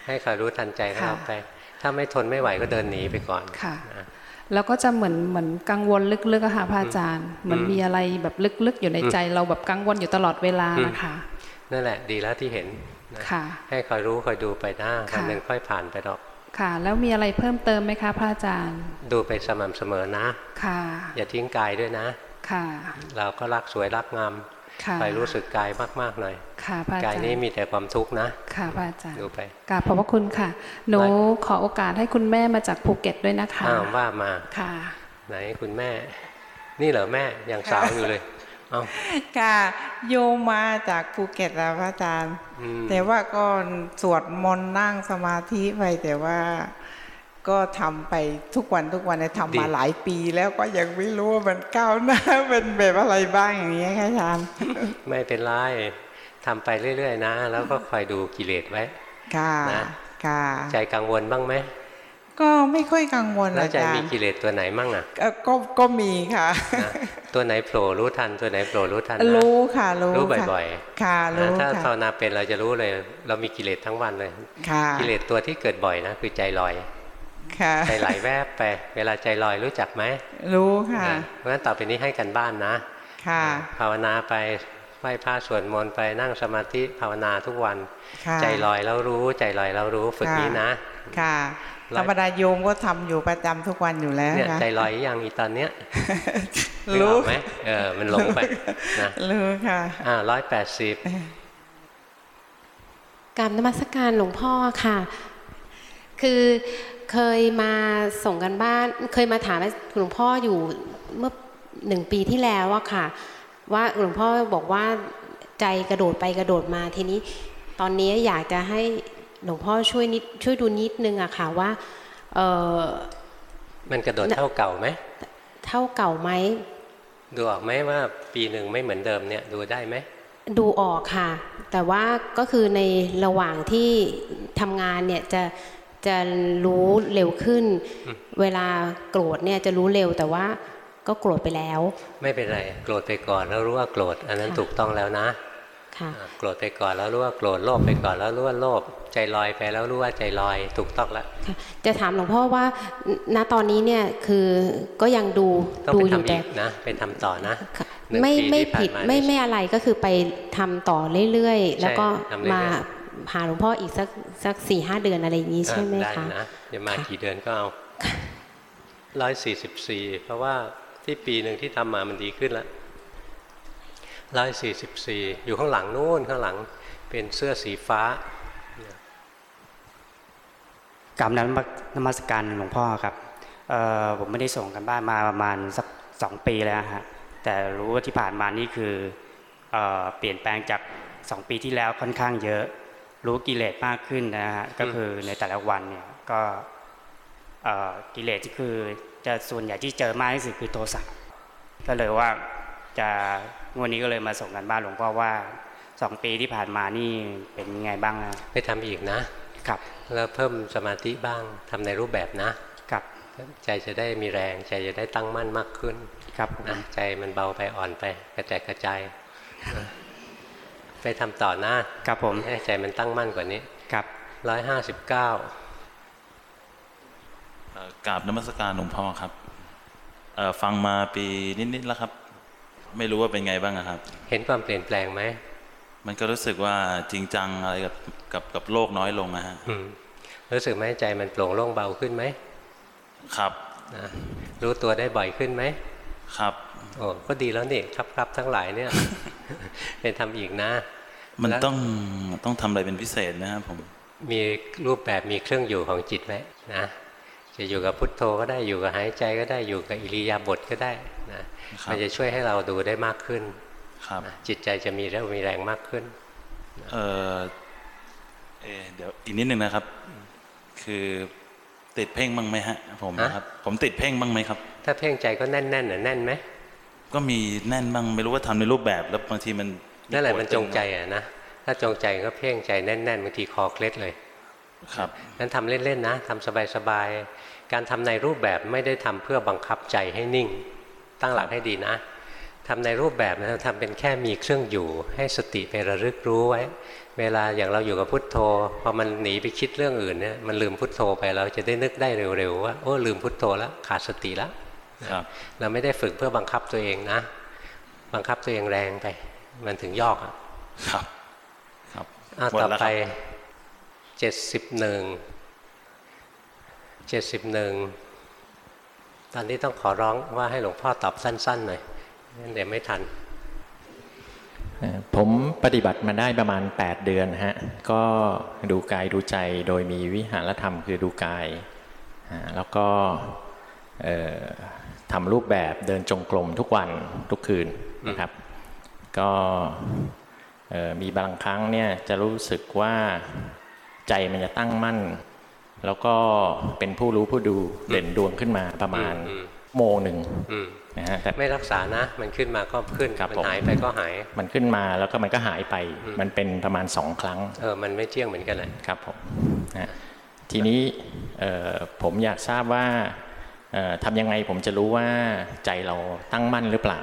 ให้คอยรู้ทันใจของค่ะเราไป ถ้าไม่ทนไม่ไหวก็เดินหนีไปก่อนค่ะนะ แล้วก็จะเหมือนเหมือนกังวลลึกๆอะค่ะพระอาจารย์เหมือนอืมมีอะไรแบบลึกๆ อยู่ในใจ เราแบบกังวลอยู่ตลอดเวลาอืมนะคะนั่นแหละดีแล้วที่เห็นนะค่ะ ให้คอยรู้คอยดูไปนะค่ะวันหนึ่งค่อยผ่านไปหรอกค่ะ แล้วมีอะไรเพิ่มเติมไหมคะพระอาจารย์ ดูไปสม่ำเสมอนะ ค่ะ อย่าทิ้งกายด้วยนะ ค่ะ เราก็รักสวยรักงามค่ะ ไปรู้สึกกายมากๆหน่อยค่ะพระอาจากายรย์นี้มีแต่ความทุกข์นะ ค่ะพระอาจารย์ดูไปกราบขอบพระคุณค่ะ หนูขอโอกาสให้คุณแม่มาจากภูเก็ตด้วยนะคะอ้าวว่ามาค่ะ ไหนคุณแม่ นี่เหรอแม่ยังสาวอยู่เลยเอ้าค่ะโยมมาจากภูเก็ตแล้วพระอาจารย์อืมแต่ว่าก็สวดมนต์นั่งสมาธิไปแต่ว่า ก็ทำไปทุกวันทุกวันเนี่ยทำมาหลายปีแล้วก็ยังไม่รู้ว่ามันก้าวหน้าเป็นแบบอะไรบ้างอย่างนี้ยค่ะอาจารย์ไม่เป็นไรทำไปเรื่อย ๆ นะ แล้วก็คอยดูกิเลสไว้ ค่ะนะค่ะใจกังวลบ้างไหมก็ไม่ค่อยกังวลแล้วอาใจจารมีย์กิเลสตัวไหนมั่งอะเอ่อก็ก็มีค่ะนะตัวไหนโผล่รู้ทันตัวไหนโผล่รู้ทันนะรู้ค่ะรู้รู้ค่ะบ่อยค่ะๆรู้นะถ้าค่ะภาวนาเป็นเราจะรู้เลย เรามีกิเลสทั้งวันเลยค่ะกิเลสตัวที่เกิดบ่อยนะคือใจลอย ค่ะใจไหลแวบไป เวลาใจลอยรู้จักไหม รู้ค่ะนะเพราะฉะนั้นต่อไปนี้ให้กันบ้านนะ ค่ะ ภาวนาไปไหว้พระสวดมนต์ไปนั่งสมาธิภาวนาทุกวันค่ะใจลอยแล้วรู้ ใจลอยแล้วรู้ฝึกนี้นะ ค่ะร้อยธรรมดาโยมก็ทำอยู่ประจำทุกวันอยู่แล้วเนี่ยค่ะใจลอยยังอีตอนเนี้ยรู้นึกออกไหมเออมันหลงไปนะรู้ค่ะอ่าร้อยแปดสิบกราบนมัสการหลวงพ่อค่ะ คือ เคยมาส่งกันบ้าน เคยมาถามหลวงพ่ออยู่เมื่อหนึ่งปีที่แล้วอะค่ะ ว่าหลวงพ่อบอกว่าใจกระโดดไปกระโดดมาทีนี้ ตอนนี้อยากจะให้หลวงพ่อช่วยนิดช่วยดูนิดนึงอะค่ะว่าเออมันกระโดดเท่าเก่าไหมเท่าเก่าไหมดูออกไหมว่าปีหนึ่งไม่เหมือนเดิมเนี่ยดูได้ไหมดูออกค่ะ แต่ว่าก็คือในระหว่างที่ทำงานเนี่ยจะ จะรู้เร็วขึ้น เวลาโกรธเนี่ยจะรู้เร็วแต่ว่าก็โกรธไปแล้ว ไม่เป็นไรโกรธไปก่อนแล้วรู้ว่าโกรธอันนั้นค่ะถูกต้องแล้วนะค่ะอ่าโกรธไปก่อนแล้วรู้ว่าโกรธโลภไปก่อนแล้วรู้ว่าโลภใจลอยไปแล้วรู้ว่าใจลอยถูกต้องแล้วจะถามหลวงพ่อว่าณณตอนนี้เนี่ยคือก็ยังดูต้องดูไปอยู่ทำแต่อีกนะไปทำต่อนะหนึ่งไม่ปีไม่ที่ผ่านผิดมาไม่นี่ไม่อะไรก็คือไปทำต่อเรื่อยๆแล้วก็ทำเรื่อยๆมา หาหลวงพ่ออีกสักสักสี่ห้าเดือนอะไรอย่างนี้ใช่ไหมได้คะนะจะมากี่เดือนก็เอาร้อยสี่สิบสี่เพราะว่าที่ปีหนึ่งที่ทำมามันดีขึ้นแล้วร้อยสี่สิบสี่อยู่ข้างหลังนู่นข้างหลังเป็นเสื้อสีฟ้ากราบนมัสนมัสการหลวงพ่อครับเอ่อผมไม่ได้ส่งกันบ้านมาประมาณสักสองปีแล้วฮะแต่รู้ว่าที่ผ่านมานี่คือเอ่อเปลี่ยนแปลงจากสองปีที่แล้วค่อนข้างเยอะ รู้กิเลสมากขึ้นนะฮะก็คือในแต่ละวันเนี่ยก็เอ่อกิเลสที่คือจะส่วนใหญ่ที่เจอมากที่สุดคือโทสะก็เลยว่าจะงวดนี้ก็เลยมาส่งกันบ้านหลวงพ่อว่าสองปีที่ผ่านมานี่เป็นยังไงบ้างฮะไปทำอีกนะครับแล้วเพิ่มสมาธิบ้างทำในรูปแบบนะครับใจจะได้มีแรงใจจะได้ตั้งมั่นมากขึ้นครับนะใจมันเบาไปอ่อนไปกระจายกระจายนะ ไปทำต่อหน้าครับผมให้ใจมันตั้งมั่นกว่านี้ครับร้อยห้าสิบเก้าเอ่อกราบนมัสการหลวงพ่อครับเอ่อฟังมาปีนิดๆแล้วครับ ไม่รู้ว่าเป็นไงบ้างอะครับ เห็นความเปลี่ยนแปลงไหมมันก็รู้สึกว่าจริงจังอะไรกับกับกับโลกน้อยลงนะฮะอืมรู้สึกไหมใจมันโปร่งโล่งเบาขึ้นไหมครับนะรู้ตัวได้บ่อยขึ้นไหมครับโอ้ก็ดีแล้วนี่ครับครับทั้งหลายเนี่ย เป็นทำอีกนะ มันแล้วต้องต้องทำอะไรเป็นพิเศษนะครับผม มีรูปแบบมีเครื่องอยู่ของจิตไหมนะ จะอยู่กับพุทโธก็ได้อยู่กับหายใจก็ได้อยู่กับอิริยาบถก็ได้นะมันจะช่วยให้เราดูได้มากขึ้นครับนะจิตใจจะมีแรงมีแรงมากขึ้น เออเออเดี๋ยวอีกนิดนึงนะครับ คือติดเพ่งบ้างไหมฮะผมฮะนะครับ ผมติดเพ่งบ้างไหมครับ ถ้าเพ่งใจก็แน่นๆน่ะแน่นไหม ก็มีแน่นบ้างไม่รู้ว่าทำในรูปแบบแล้วบางทีมันนั่นแหละมันปวดจตึงใจอะนะถ้าจงใจก็เพ่งใจแน่นๆบางทีคอเคล็ดเลย ครับนั้นทำเล่นๆนะทำสบายๆการทำในรูปแบบไม่ได้ทำเพื่อบังคับใจให้นิ่ง ตั้งหลักให้ดีนะทำในรูปแบบนะทำเป็นแค่มีเครื่องอยู่ ให้สติไประลึกรู้ไว้ เวลาอย่างเราอยู่กับพุทโธพอมันหนีไปคิดเรื่องอื่นเนี่ยมันลืมพุทโธไปเราจะได้นึกได้เร็วๆว่าโอ้ลืมพุทโธแล้วขาดสติแล้วครับ เราไม่ได้ฝึกเพื่อบังคับตัวเองนะ บังคับตัวเองแรงไป มันถึงยอกอะครับ ครับอ้าวหมดต่อแล้วไปครับเจ็ดสิบหนึ่งเจ็ดสิบหนึ่งตอนนี้ต้องขอร้องว่าให้หลวงพ่อตอบสั้นๆหน่อยงั้นเดี๋ยวไม่ทันเอ่อผมปฏิบัติมาได้ประมาณ 8 เดือนฮะ ก็ดูกายดูใจโดยมีวิหารธรรมคือดูกายอ่าแล้วก็เอ่อ ทำรูปแบบเดินจงกรมทุกวันทุกคืนนะครับ ก็เอ่อมีบางครั้งเนี่ยจะรู้สึกว่าใจมันจะตั้งมั่น แล้วก็เป็นผู้รู้ผู้ดูเด่นดวงขึ้นมาประมาณอืมโมงหนึ่งอืมนะฮะแต่ไม่รักษานะ มันขึ้นมาก็ขึ้นครับมันผมหายไปก็หาย มันขึ้นมาแล้วก็มันก็หายไปอืมมันเป็นประมาณสองครั้งเออมันไม่เที่ยงเหมือนกันแหละครับผมนะทีนี้เอ่อผมอยากทราบว่าเอ่อ ทำยังไงผมจะรู้ว่าใจเราตั้งมั่นหรือเปล่า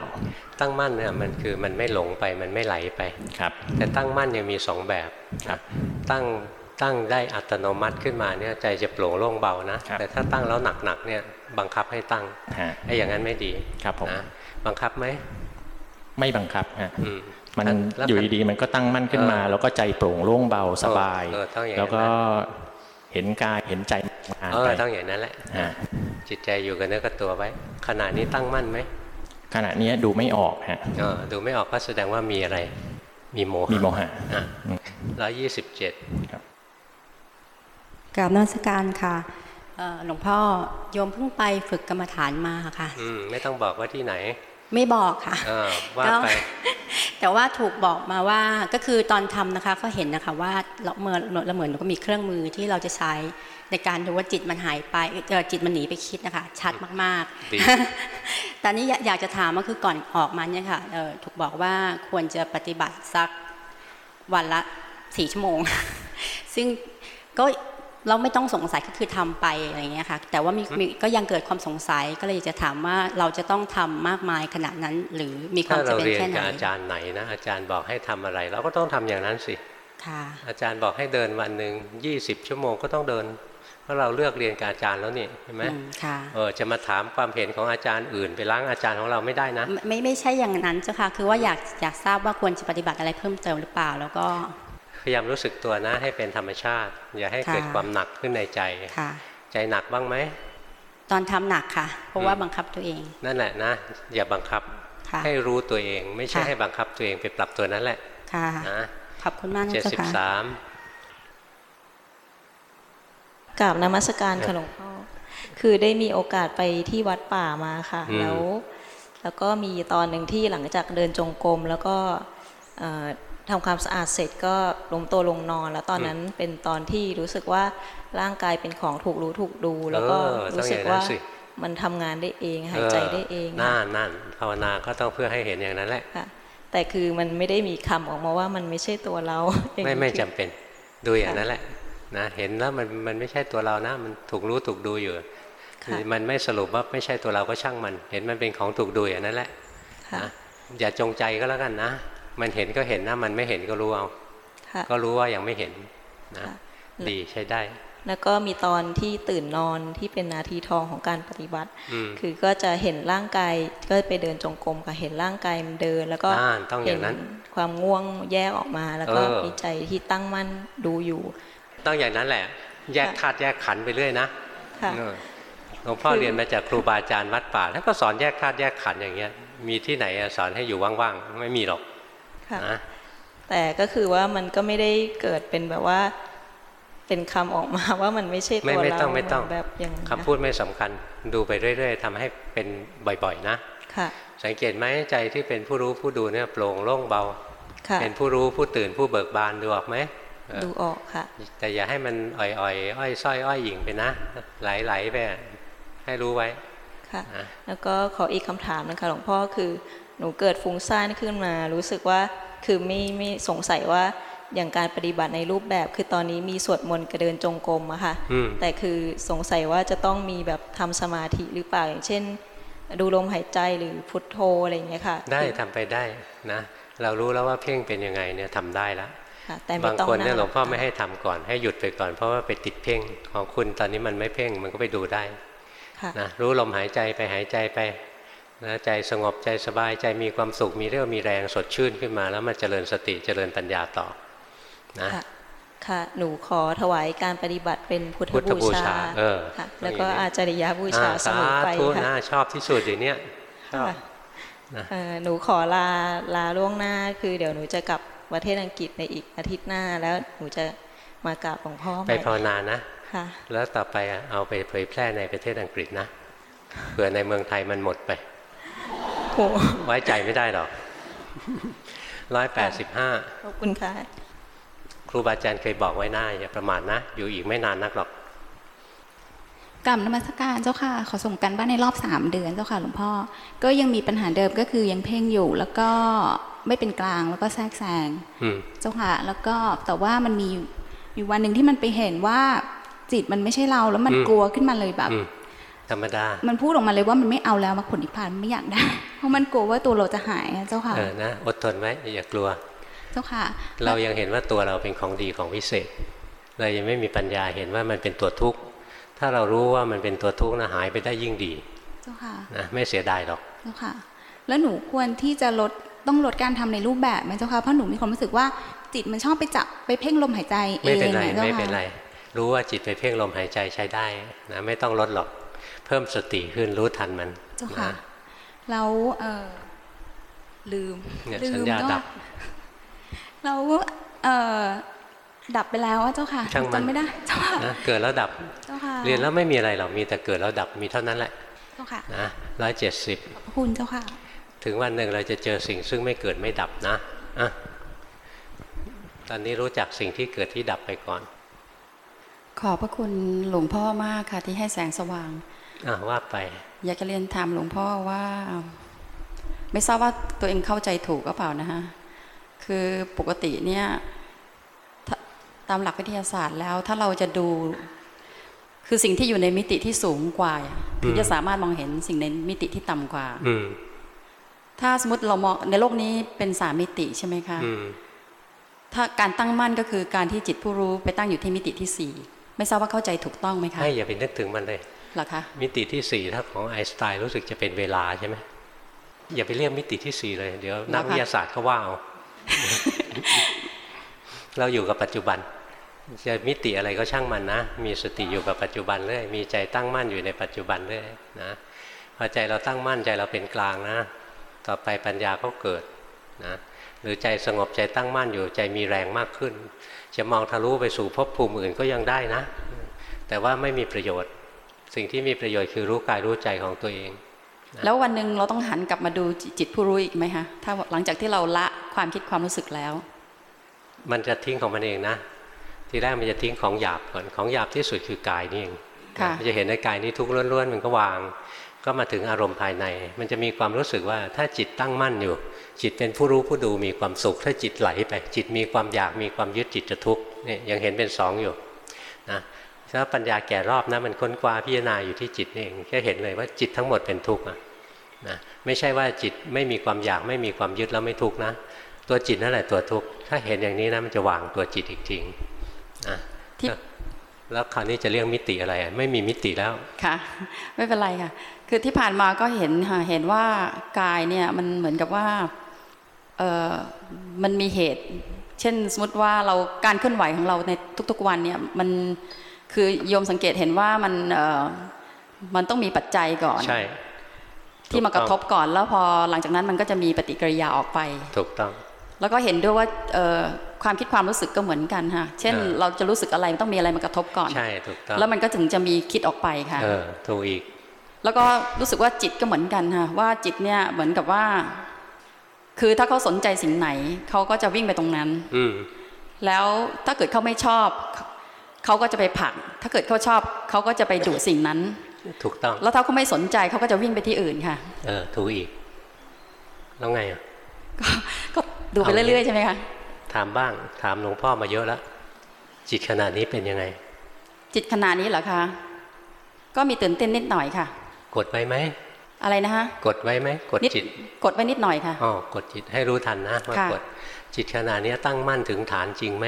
ตั้งมั่นเนี่ยมันคือมันไม่หลงไปมันไม่ไหลไปครับแต่ตั้งมั่นยังมีสองแบบครับตั้งตั้งได้อัตโนมัติขึ้นมาเนี่ยใจจะโปร่งโล่งเบานะ แต่ถ้าตั้งแล้วหนักๆเนี่ยบังคับให้ตั้งฮะไอ้อย่างนั้นไม่ดีครับผมนะบังคับไหมไม่บังคับฮะอืมมันแล้วอยู่ดีๆมันก็ตั้งมั่นขึ้นมาเออแล้วก็ใจโปร่งโล่งเบาสบายเออต้องอย่างนั้นแล้วก็ เห็นกายเห็นใจมาเอไปอต้องอย่างนั้นแหละฮะจิตใจอยู่กับเนื้อกับตัวไว้ ขณะนี้ตั้งมั่นไหมขณะนี้ดูไม่ออกฮะเออดูไม่ออกก็แสดงว่ามีอะไร มีโมหะมีโมหะร้อยยี่สิบเจ็ดกราบนมัสการค่ะเอ่อหลวงพ่อโยมเพิ่งไปฝึกกรรมฐานมาค่ะอืมไม่ต้องบอกว่าที่ไหน ไม่บอกค่ะอ่าว่าไปแต่ว่าถูกบอกมาว่าก็คือตอนทำนะคะก็เห็นนะคะว่าเราเมื่อเราเหมือนก็มีเครื่องมือที่เราจะใช้ในการดูว่าจิตมันหายไปเอ่อจิตมันหนีไปคิดนะคะ ชัดมากดีๆตอนนี้อยากอยากจะถามก็คือก่อนออกมาเนี่ยค่ะเอ่อถูกบอกว่าควรจะปฏิบัติสักวันละสี่ชั่วโมง ซึ่งก็ เราไม่ต้องสงสัยก็คือทำไปอะไรอย่างเงี้ยค่ะ แต่ว่ามีมีก็ยังเกิดความสงสัยก็เลยจะถามว่าเราจะต้องทำมากมายขนาดนั้น หรือมีควาถ้ามจะเราเป็นเรียนแค่ไหนกับอาจารย์ไหนนะอาจารย์บอกให้ทำอะไร เราก็ต้องทำอย่างนั้นสิค่ะอาจารย์บอกให้เดินวันหนึ่ง20ชั่วโมงก็ต้องเดิน เพราะเราเลือกเรียนกับอาจารย์แล้วนี่ใช่ไหมอืมค่ะเออจะมาถามความเห็นของอาจารย์อื่น ไปล้างอาจารย์ของเราไม่ได้นะไม่ไม่ไม่ใช่อย่างนั้นเจ้าค่ะคือว่าอยากอยากทราบว่าควรจะปฏิบัติอะไรเพิ่มเติมหรือเปล่าแล้วก็ พยายามรู้สึกตัวนะให้เป็นธรรมชาติ อย่าให้เกิดค่ะความหนักขึ้นในใจค่ะใจหนักบ้างไหมตอนทำหนักค่ะ เพราะว่าอืมบังคับตัวเอง นั่นแหละนะ อย่าบังคับค่ะให้รู้ตัวเอง ไม่ใช่ค่ะให้บังคับตัวเองไปปรับตัวนั่นแหละ ค่ะนะขอบคุณมากนะเจ็ดเจ้าสิบค่ะสามกราบนมัสการค่ะหลวงพ่อคือได้มีโอกาสไปที่วัดป่ามาค่ะอืมแล้ว แล้วก็มีตอนหนึ่งที่หลังจากเดินจงกรมแล้วก็เอ่อ ทำความสะอาดเสร็จก็ล้มตัวลงนอน แล้วตอนนั้นเป็นตอนที่รู้สึกว่าร่างกายเป็นของถูกรู้ถูกดู แล้วก็เออต้องรู้อสึกย่างนั้นว่าสิมันทำงานได้เองหายใจได้เองนั่ค่ะนนั่นภาวนาก็ต้องเพื่อให้เห็นอย่างนั้นแหละค่ะแต่คือมันไม่ได้มีคำออกมาว่ามันไม่ใช่ตัวเราอย่างไม่ที่ไม่คิดจำเป็นดูอย่างนั้นแหละนะเห็นแล้วมันมันไม่ใช่ตัวเรานะ มันถูกรู้ถูกดูอยู่คือมันไม่สรุปว่าไม่ใช่ตัวเราก็ช่างมัน เห็นมันเป็นของถูกดูอย่างนั้นแหละค่ะนะอย่าจงใจก็แล้วกันนะ มันเห็นก็เห็นนะมันไม่เห็นก็รู้เอาค่ะก็รู้ว่ายังไม่เห็นนะค่ะดีใช้ได้ แล้วก็มีตอนที่ตื่นนอนที่เป็นนาทีทองของการปฏิบัติอืมคือก็จะเห็นร่างกายก็ไปเดินจงกรมค่ะเห็นร่างกายมันเดิน แล้วก็อ่าต้องอเห็ย่างนั้นความง่วงแยกออกมา แล้วก็เออมีใจที่ตั้งมั่นดูอยู่ ต้องอย่างนั้นแหละ แยกธาตุแยกขันธ์ไปเรื่อยนะค่ะเออหลวงพ่อคือเรียนมาจากครูบาอาจารย์วัดป่าท่านก็สอนแยกธาตุแยกขันธ์อย่างเงี้ยมีที่ไหนอะสอนให้อยู่ว่างๆไม่มีหรอกค่ะ นะแต่ก็คือว่ามันก็ไม่ได้เกิดเป็นแบบว่า เป็นคำออกมาว่ามันไม่ใช่ไม่ตัวไม่เราต้องไม่ต้องเหนแบบอย่างนี้นะคำพูดไม่สำคัญ ดูไปเรื่อย ๆทำให้เป็นบ่อยๆนะค่ะ สังเกตไหมใจที่เป็นผู้รู้ผู้ดูเนี่ยโปร่งโล่งเบาค่ะเป็นผู้รู้ผู้ตื่นผู้เบิกบานดูออกไหมเออดูออกค่ะ แต่อย่าให้มันอ่อยๆอ้อยส้อยอ้อยหยิ่งไปนะ ไหลๆไปอะให้รู้ไว้ค่ะนะแล้วก็ขออีกคำถามนะคะหลวงพ่อคือ หนูเกิดฟุ้งซ่านขึ้นมา รู้สึกว่าคือไม่ไม่สงสัยว่าอย่างการปฏิบัติในรูปแบบ คือตอนนี้มีสวดมนต์กระเดินจงกรมอะค่ะอืมแต่คือสงสัยว่าจะต้องมีแบบทำสมาธิหรือเปล่าอย่างเช่น ดูลมหายใจหรือพุทโธอะไรอย่างเงี้ยค่ะ ได้คือทำไปได้นะ เรารู้แล้วว่าเพ่งเป็นยังไงเนี่ยทำได้แล้วค่ะแต่ไม่บางต้องคนเนี่ยาหลวงพ่อไม่ให้ทำก่อนให้หยุดไปก่อน เพราะว่าไปติดเพ่งของคุณตอนนี้มันไม่เพ่งมันก็ไปดูได้ค่ะนะรู้ลมหายใจไปหายใจไป นะใจสงบใจสบายใจมีความสุขมีเรี่ยวมีแรงสดชื่นขึ้นมา แล้วมันเจริญสติเจริญปัญญาต่อนะค่ะค่ะ หนูขอถวายการปฏิบัติเป็นพุทธพุทธบูบูชาชาเออค่ะต้องแล้วก็อย่างนี้อาจาริยบูชาอ่เสมอไปธุค่ะนะชอบที่สุดอย่างเนี้ยชอบค่ะนะเอ่อหนูขอลาลาล่วงหน้า คือเดี๋ยวหนูจะกลับประเทศอังกฤษในอีกอาทิตย์หน้าแล้วหนูจะมากราบหลวงพ่อใหไปม่ภาวนานะค่ะแล้วต่อไปอะเอาไปเผยแพร่ในประเทศอังกฤษนะเผื่อในเมืองไทยมันหมดไป โอ้ไว้ใจไม่ได้หรอกร้อยแปดสิบห้าขอบคุณค่ะ ครูบาอาจารย์เคยบอกไว้หน้าอย่าประมาทนะ อยู่อีกไม่นานนักหรอกกลับนมัสการเจ้าค่ะ ขอส่งกันบ้านในรอบสามเดือนเจ้าค่ะหลวงพ่อ ก็ยังมีปัญหาเดิมก็คือยังเพ่งอยู่ แล้วก็ไม่เป็นกลางแล้วก็แทรกแซงอืมเจ้าค่ะ แล้วก็แต่ว่ามันมีอยู่วันหนึ่งที่มันไปเห็นว่าจิตมันไม่ใช่เราแล้วมันอืมกลัวขึ้นมาเลยแบบอืม ธรรมดา มันพูดออกมาเลยว่ามันไม่เอาแล้วมาผลนิพพานมันไม่อยากได้ เพราะมันกลัวว่าตัวเราจะหายอะเจ้าค่ะเออนะอดทนไว้อย่ากลัว เจ้าค่ะ เรายังเห็นว่าตัวเราเป็นของดีของวิเศษ เรายังไม่มีปัญญาเห็นว่ามันเป็นตัวทุกข์ ถ้าเรารู้ว่ามันเป็นตัวทุกข์นะหายไปได้ยิ่งดี เจ้าค่ะนะไม่เสียดายหรอก เจ้าค่ะ แล้วหนูควรที่จะลดต้องลดการทำในรูปแบบไหมเจ้าค่ะ เพราะหนูมีความรู้สึกว่าจิตมันชอบไปจับไปเพ่งลมหายใจเอไม่งเป็นไรอะเจ้าไม่เป็นค่ะไร รู้ว่าจิตไปเพ่งลมหายใจใช้ได้นะไม่ต้องลดหรอกเพิ่มสติขึ้นรู้ทันมันเจ้าค่ะนะแล้วเออลืมเนี่ยลืสัญมญาก็ดับแล้วเออดับไปแล้วอะเจ้าค่ะช่างมันจำไม่ได้เจ้าค่ะนะเกิดแล้วดับเจ้าค่ะเรียนแล้วไม่มีอะไรหรอกมีแต่เกิดแล้วดับมีเท่านั้นแหละเจ้าค่ะนะร้อยเจ็ดสิบขอบคุณเจ้าค่ะ ถึงวันหนึ่งเราจะเจอสิ่งซึ่งไม่เกิดไม่ดับนะอะตอนนี้รู้จักสิ่งที่เกิดที่ดับไปก่อน ขอบพระคุณหลวงพ่อมากค่ะที่ให้แสงสว่าง อะว่าไป อยากจะเรียนถามหลวงพ่อว่า ไม่ทราบว่าตัวเองเข้าใจถูกหรือเปล่านะฮะคือปกติเนี่ยถ้าตามหลักวิทยาศาสตร์แล้วถ้าเราจะดู คือสิ่งที่อยู่ในมิติที่สูงกว่าถึงจะสามารถมองเห็นสิ่งในมิติที่ต่ำกว่า อืมถ้าสมมติเรามองในโลกนี้เป็นสามมิติใช่ไหมคะอืมถ้าการตั้งมั่นก็คือการที่จิตผู้รู้ไปตั้งอยู่ที่มิติที่สี่ไม่ทราบว่าเข้าใจถูกต้องไหมคะให้อย่าไปนึกถึงมันเลยเหรอคะ มิติที่สี่ถ้าของไอน์สไตน์รู้สึกจะเป็นเวลาใช่ไหมอย่าไปเรียกมิติที่สี่เลย เดี๋ยวนักวิทยาศาสตร์เขาว่าเอาเราอยู่กับปัจจุบัน จะมิติอะไรก็ช่างมันนะ มีสติอยู่กับปัจจุบันเรื่อยมีใจตั้งมั่นอยู่ในปัจจุบันเรื่อยนะพอใจเราตั้งมั่นใจเราเป็นกลางนะ ต่อไปปัญญาก็เกิดนะหรือใจสงบใจตั้งมั่นอยู่ใจมีแรงมากขึ้น จะมองทะลุไปสู่ภพภูมิอื่นก็ยังได้นะ แต่ว่าไม่มีประโยชน์ สิ่งที่มีประโยชน์คือรู้กายรู้ใจของตัวเอง แล้ววันหนึ่งเราต้องหันกลับมาดูจิตผู้รู้อีกไหมคะถ้าหลังจากที่เราละความคิดความรู้สึกแล้ว มันจะทิ้งของมันเองนะ ทีแรกมันจะทิ้งของหยาบก่อนของหยาบที่สุดคือกายนี่เองค่ะมันจะเห็นในกายนี้ทุกข์ล้วนๆมันก็วาง ก็มาถึงอารมณ์ภายใน มันจะมีความรู้สึกว่าถ้าจิตตั้งมั่นอยู่ จิตเป็นผู้รู้ผู้ดูมีความสุข ถ้าจิตไหลไปจิตมีความอยากมีความยึดจิตจะทุกข์เนี่ยยังเห็นเป็นสองอยู่นะ ถ้าปัญญาแก่รอบนะมันค้นคว้าพิจารณาอยู่ที่จิตนี่เองแค่เห็นเลยว่าจิตทั้งหมดเป็นทุกข์อะนะไม่ใช่ว่าจิตไม่มีความอยากไม่มีความยึดแล้วไม่ทุกข์นะ ตัวจิตนั่นแหละตัวทุกข์ถ้าเห็นอย่างนี้นะมันจะวางตัวจิตอีกจริงนะแล้วคราวนี้จะเรียกมิติอะไรอะไม่มีมิติแล้วค่ะ ไม่เป็นไรค่ะ คือที่ผ่านมาก็เห็นค่ะเห็นว่ากายเนี่ยมันเหมือนกับว่าเออมันมีเหตุ เช่นสมมติว่าเราการเคลื่อนไหวของเราในทุก ๆวันเนี่ยมัน คือโยมสังเกตเห็นว่ามันเออมันต้องมีปัจจัยก่อนใช่ที่มากระทบก่อนแล้วพอหลังจากนั้นมันก็จะมีปฏิกิริยาออกไป ถูกต้อง แล้วก็เห็นด้วยว่าเอ่อความคิดความรู้สึกก็เหมือนกันค่ะ เช่นเออเราจะรู้สึกอะไรมันต้องมีอะไรมากระทบก่อน ใช่ถูกต้อง แล้วมันก็ถึงจะมีคิดออกไปค่ะเออถูกอีก แล้วก็รู้สึกว่าจิตก็เหมือนกันค่ะว่าจิตเนี่ยเหมือนกับว่า คือถ้าเขาสนใจสิ่งไหนเขาก็จะวิ่งไปตรงนั้น อืมแล้วถ้าเกิดเขาไม่ชอบ เขาก็จะไปผลัก ถ้าเกิดเขาชอบเขาก็จะไปดูดสิ่งนั้น ถูกต้อง แล้วถ้าเขาไม่สนใจเขาก็จะวิ่งไปที่อื่นค่ะ เออ ถูกอีก แล้วไงอะก็ดูไปเรื่อยๆใช่ไหมคะ ถามบ้าง ถามหลวงพ่อมาเยอะแล้ว จิตขนาดนี้เป็นยังไง จิตขนาดนี้เหรอคะ ก็มีตื่นเต้นนิดหน่อยค่ะ กดไว้ไหม อะไรนะคะ กดไว้ไหม กดนิดจิต กดไว้นิดหน่อยค่ะ อ๋อ กดจิตให้รู้ทันนะว่าค่ะกด จิตขนาดนี้ตั้งมั่นถึงฐานจริงไหม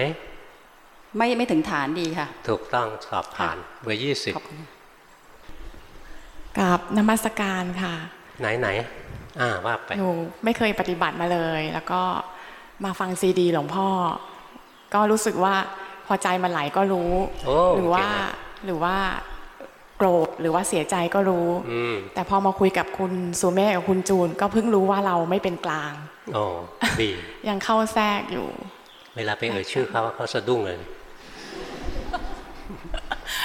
ไม่ไม่ถึงฐานดีค่ะ ถูกต้องสอบผ่านเบอร์ยี่สิบกับนมัสการค่ะ ไหนไหนอ่าว่าไปหนูไม่เคยปฏิบัติมาเลย แล้วก็มาฟังซีดีหลวงพ่อ ก็รู้สึกว่าพอใจมันไหลก็รู้โอ้หรือว่าเก่งนะหรือว่าโกรธหรือว่าเสียใจก็รู้อืมแต่พอมาคุยกับคุณสุเมฆกับคุณจูน ก็เพิ่งรู้ว่าเราไม่เป็นกลางโอ้ดียังเข้าแทรกอยู่ เวลาไปเอ่ยชื่อเขาเขาสะดุ้งเลย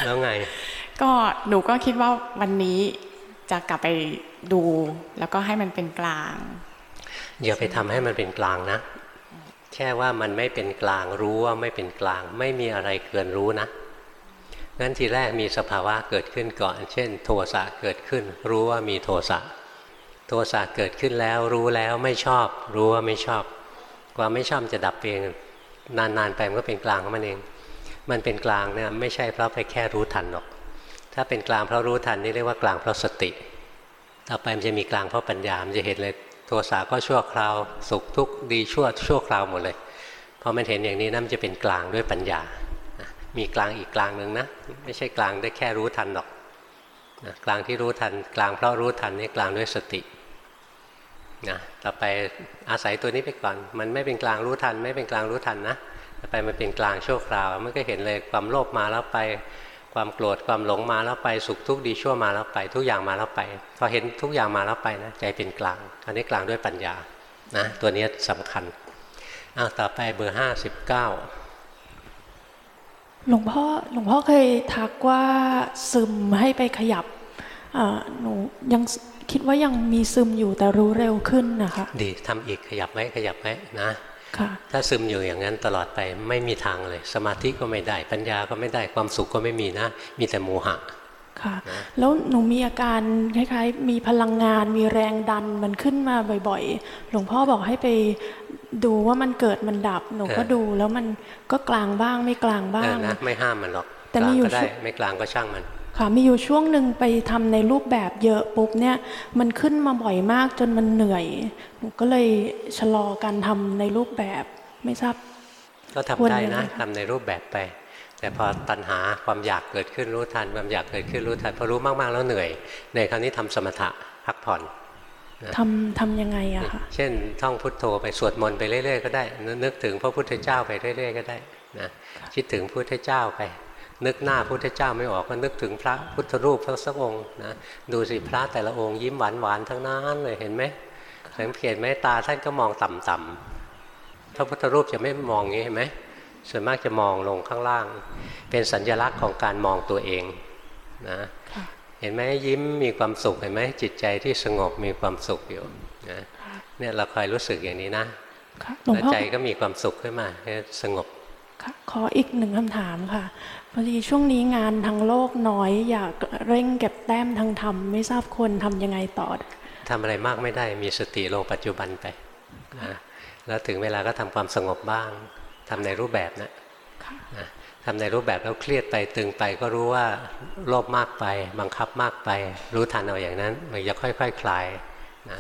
แล้วไง ก็หนูก็คิดว่าวันนี้จะกลับไปดู แล้วก็ให้มันเป็นกลางอย่าไปทำให้มันเป็นกลางนะ แค่ว่ามันไม่เป็นกลางรู้ว่าไม่เป็นกลาง ไม่มีอะไรเกินรู้นะงั้นทีแรกมีสภาวะเกิดขึ้นก่อน เช่น โทสะเกิดขึ้น รู้ว่ามีโทสะโทสะเกิดขึ้นแล้วรู้แล้วไม่ชอบ รู้ว่าไม่ชอบ ความไม่ชอบจะดับเองนานๆไปมันก็เป็นกลางของมันเอง มันเป็นกลางเนี่ยไม่ใช่เพราะไปแค่รู้ทันหรอก ถ้าเป็นกลางเพราะรู้ทันนี่เรียกว่ากลางเพราะสติ ต่อไปมันจะมีกลางเพราะปัญญา มันจะเห็นเลยโทสะก็ชั่วคราว สุขทุกข์ดีชั่วชั่วคราวหมดเลย พอมันเห็นอย่างนี้นะมันจะเป็นกลางด้วยปัญญา มีกลางอีกกลางหนึ่งนะ ไม่ใช่กลางได้แค่รู้ทันหรอกนะกลางที่รู้ทัน กลางเพราะรู้ทันนี่กลางด้วยสตินะต่อไปอาศัยตัวนี้ไปก่อน มันไม่เป็นกลางรู้ทัน ไม่เป็นกลางรู้ทันนะ ไปมันเป็นกลางชั่วคราวมันก็เห็นเลยความโลภมาแล้วไป ความโกรธความหลงมาแล้วไปสุขทุกข์ดีชั่วมาแล้วไป ทุกอย่างมาแล้วไปพอเห็นทุกอย่างมาแล้วไปนะใจเป็นกลางอันนี้กลางด้วยปัญญานะตัวนี้สำคัญอ้าวต่อไปเบอร์ห้าสิบเก้าหลวงพ่อหลวงพ่อเคยทักว่าซึมให้ไปขยับเอ่อหนูยังคิดว่ายังมีซึมอยู่แต่รู้เร็วขึ้นนะคะ ดีทำอีกขยับไว้ขยับไว้นะค่ะ ถ้าซึมอยู่อย่างนั้นตลอดไปไม่มีทางเลย สมาธิก็ไม่ได้ ปัญญาก็ไม่ได้ความสุขก็ไม่มีนะ มีแต่โมหะค่ะ แล้วหนูมีอาการคล้ายๆ มีพลังงานมีแรงดันมันขึ้นมาบ่อยๆ หลวงพ่อบอกให้ไปดูว่ามันเกิดมันดับหนูก็เออดูแล้วมันก็กลางบ้างไม่กลางเอบ้าองนะไม่ห้ามมันหรอกแต่กลามีงอยู่ก็ได้ช่วงไม่กลางก็ช่างมัน ค่ะมีอยู่ช่วงหนึ่งไปทำในรูปแบบเยอะปุ๊บเนี่ยมันขึ้นมาบ่อยมากจนมันเหนื่อย หนูก็เลยชะลอการทำในรูปแบบไม่ทราบก็ทำควรได้ยังไงนะคะทำในรูปแบบไป แต่พอตัณหาความอยากเกิดขึ้นรู้ทันความอยากเกิดขึ้นรู้ทันพอรู้มากๆแล้วเหนื่อยในคราวนี้ทำสมถะพักผ่อนนะทำทำยังไงอะค่ะเช่น ท่องพุทโธไปสวดมนต์ไปเรื่อยๆก็ได้นึกนึกถึงพระพุทธเจ้าไปเรื่อยๆก็ได้นะคิดถึงพระพุทธเจ้าไป นึกหน้าพระพุทธเจ้าไม่ออกก็นึกถึงพระพุทธรูปทั้งสักองค์นะดูสิพระแต่ละองค์ยิ้มหวานๆทั้งนั้นเลยเห็นไหมสังเกตไหมตาท่านก็มองต่ำๆพระพุทธรูปจะไม่มองอย่างนี้เห็นไหมส่วนมากจะมองลงข้างล่าง เป็นสัญลักษณ์ของการมองตัวเองนะเห็นไหมยิ้มมีความสุขเห็นไหมจิตใจที่สงบมีความสุขอยู่นะเนี่ยเราคอยรู้สึกอย่างนี้นะหลวงแล้วพ่อใจก็มีความสุขขึ้นมาสงบค่ะ ขออีกหนึ่งคำถามค่ะพอดีช่วงนี้งานทางโลกน้อย อยากเร่งเก็บแต้มทางธรรม ไม่ทราบควรทำยังไงต่อทำอะไรมากไม่ได้มีสติลงปัจจุบันไปนะแล้วถึงเวลาก็ทำความสงบบ้างทำในรูปแบบนะนะทำในรูปแบบแล้วเครียดไปตึงไปก็รู้ว่าโลภมากไป บังคับมากไป รู้ทันเอาอย่างนั้นมันจะค่อยๆคคลายนะ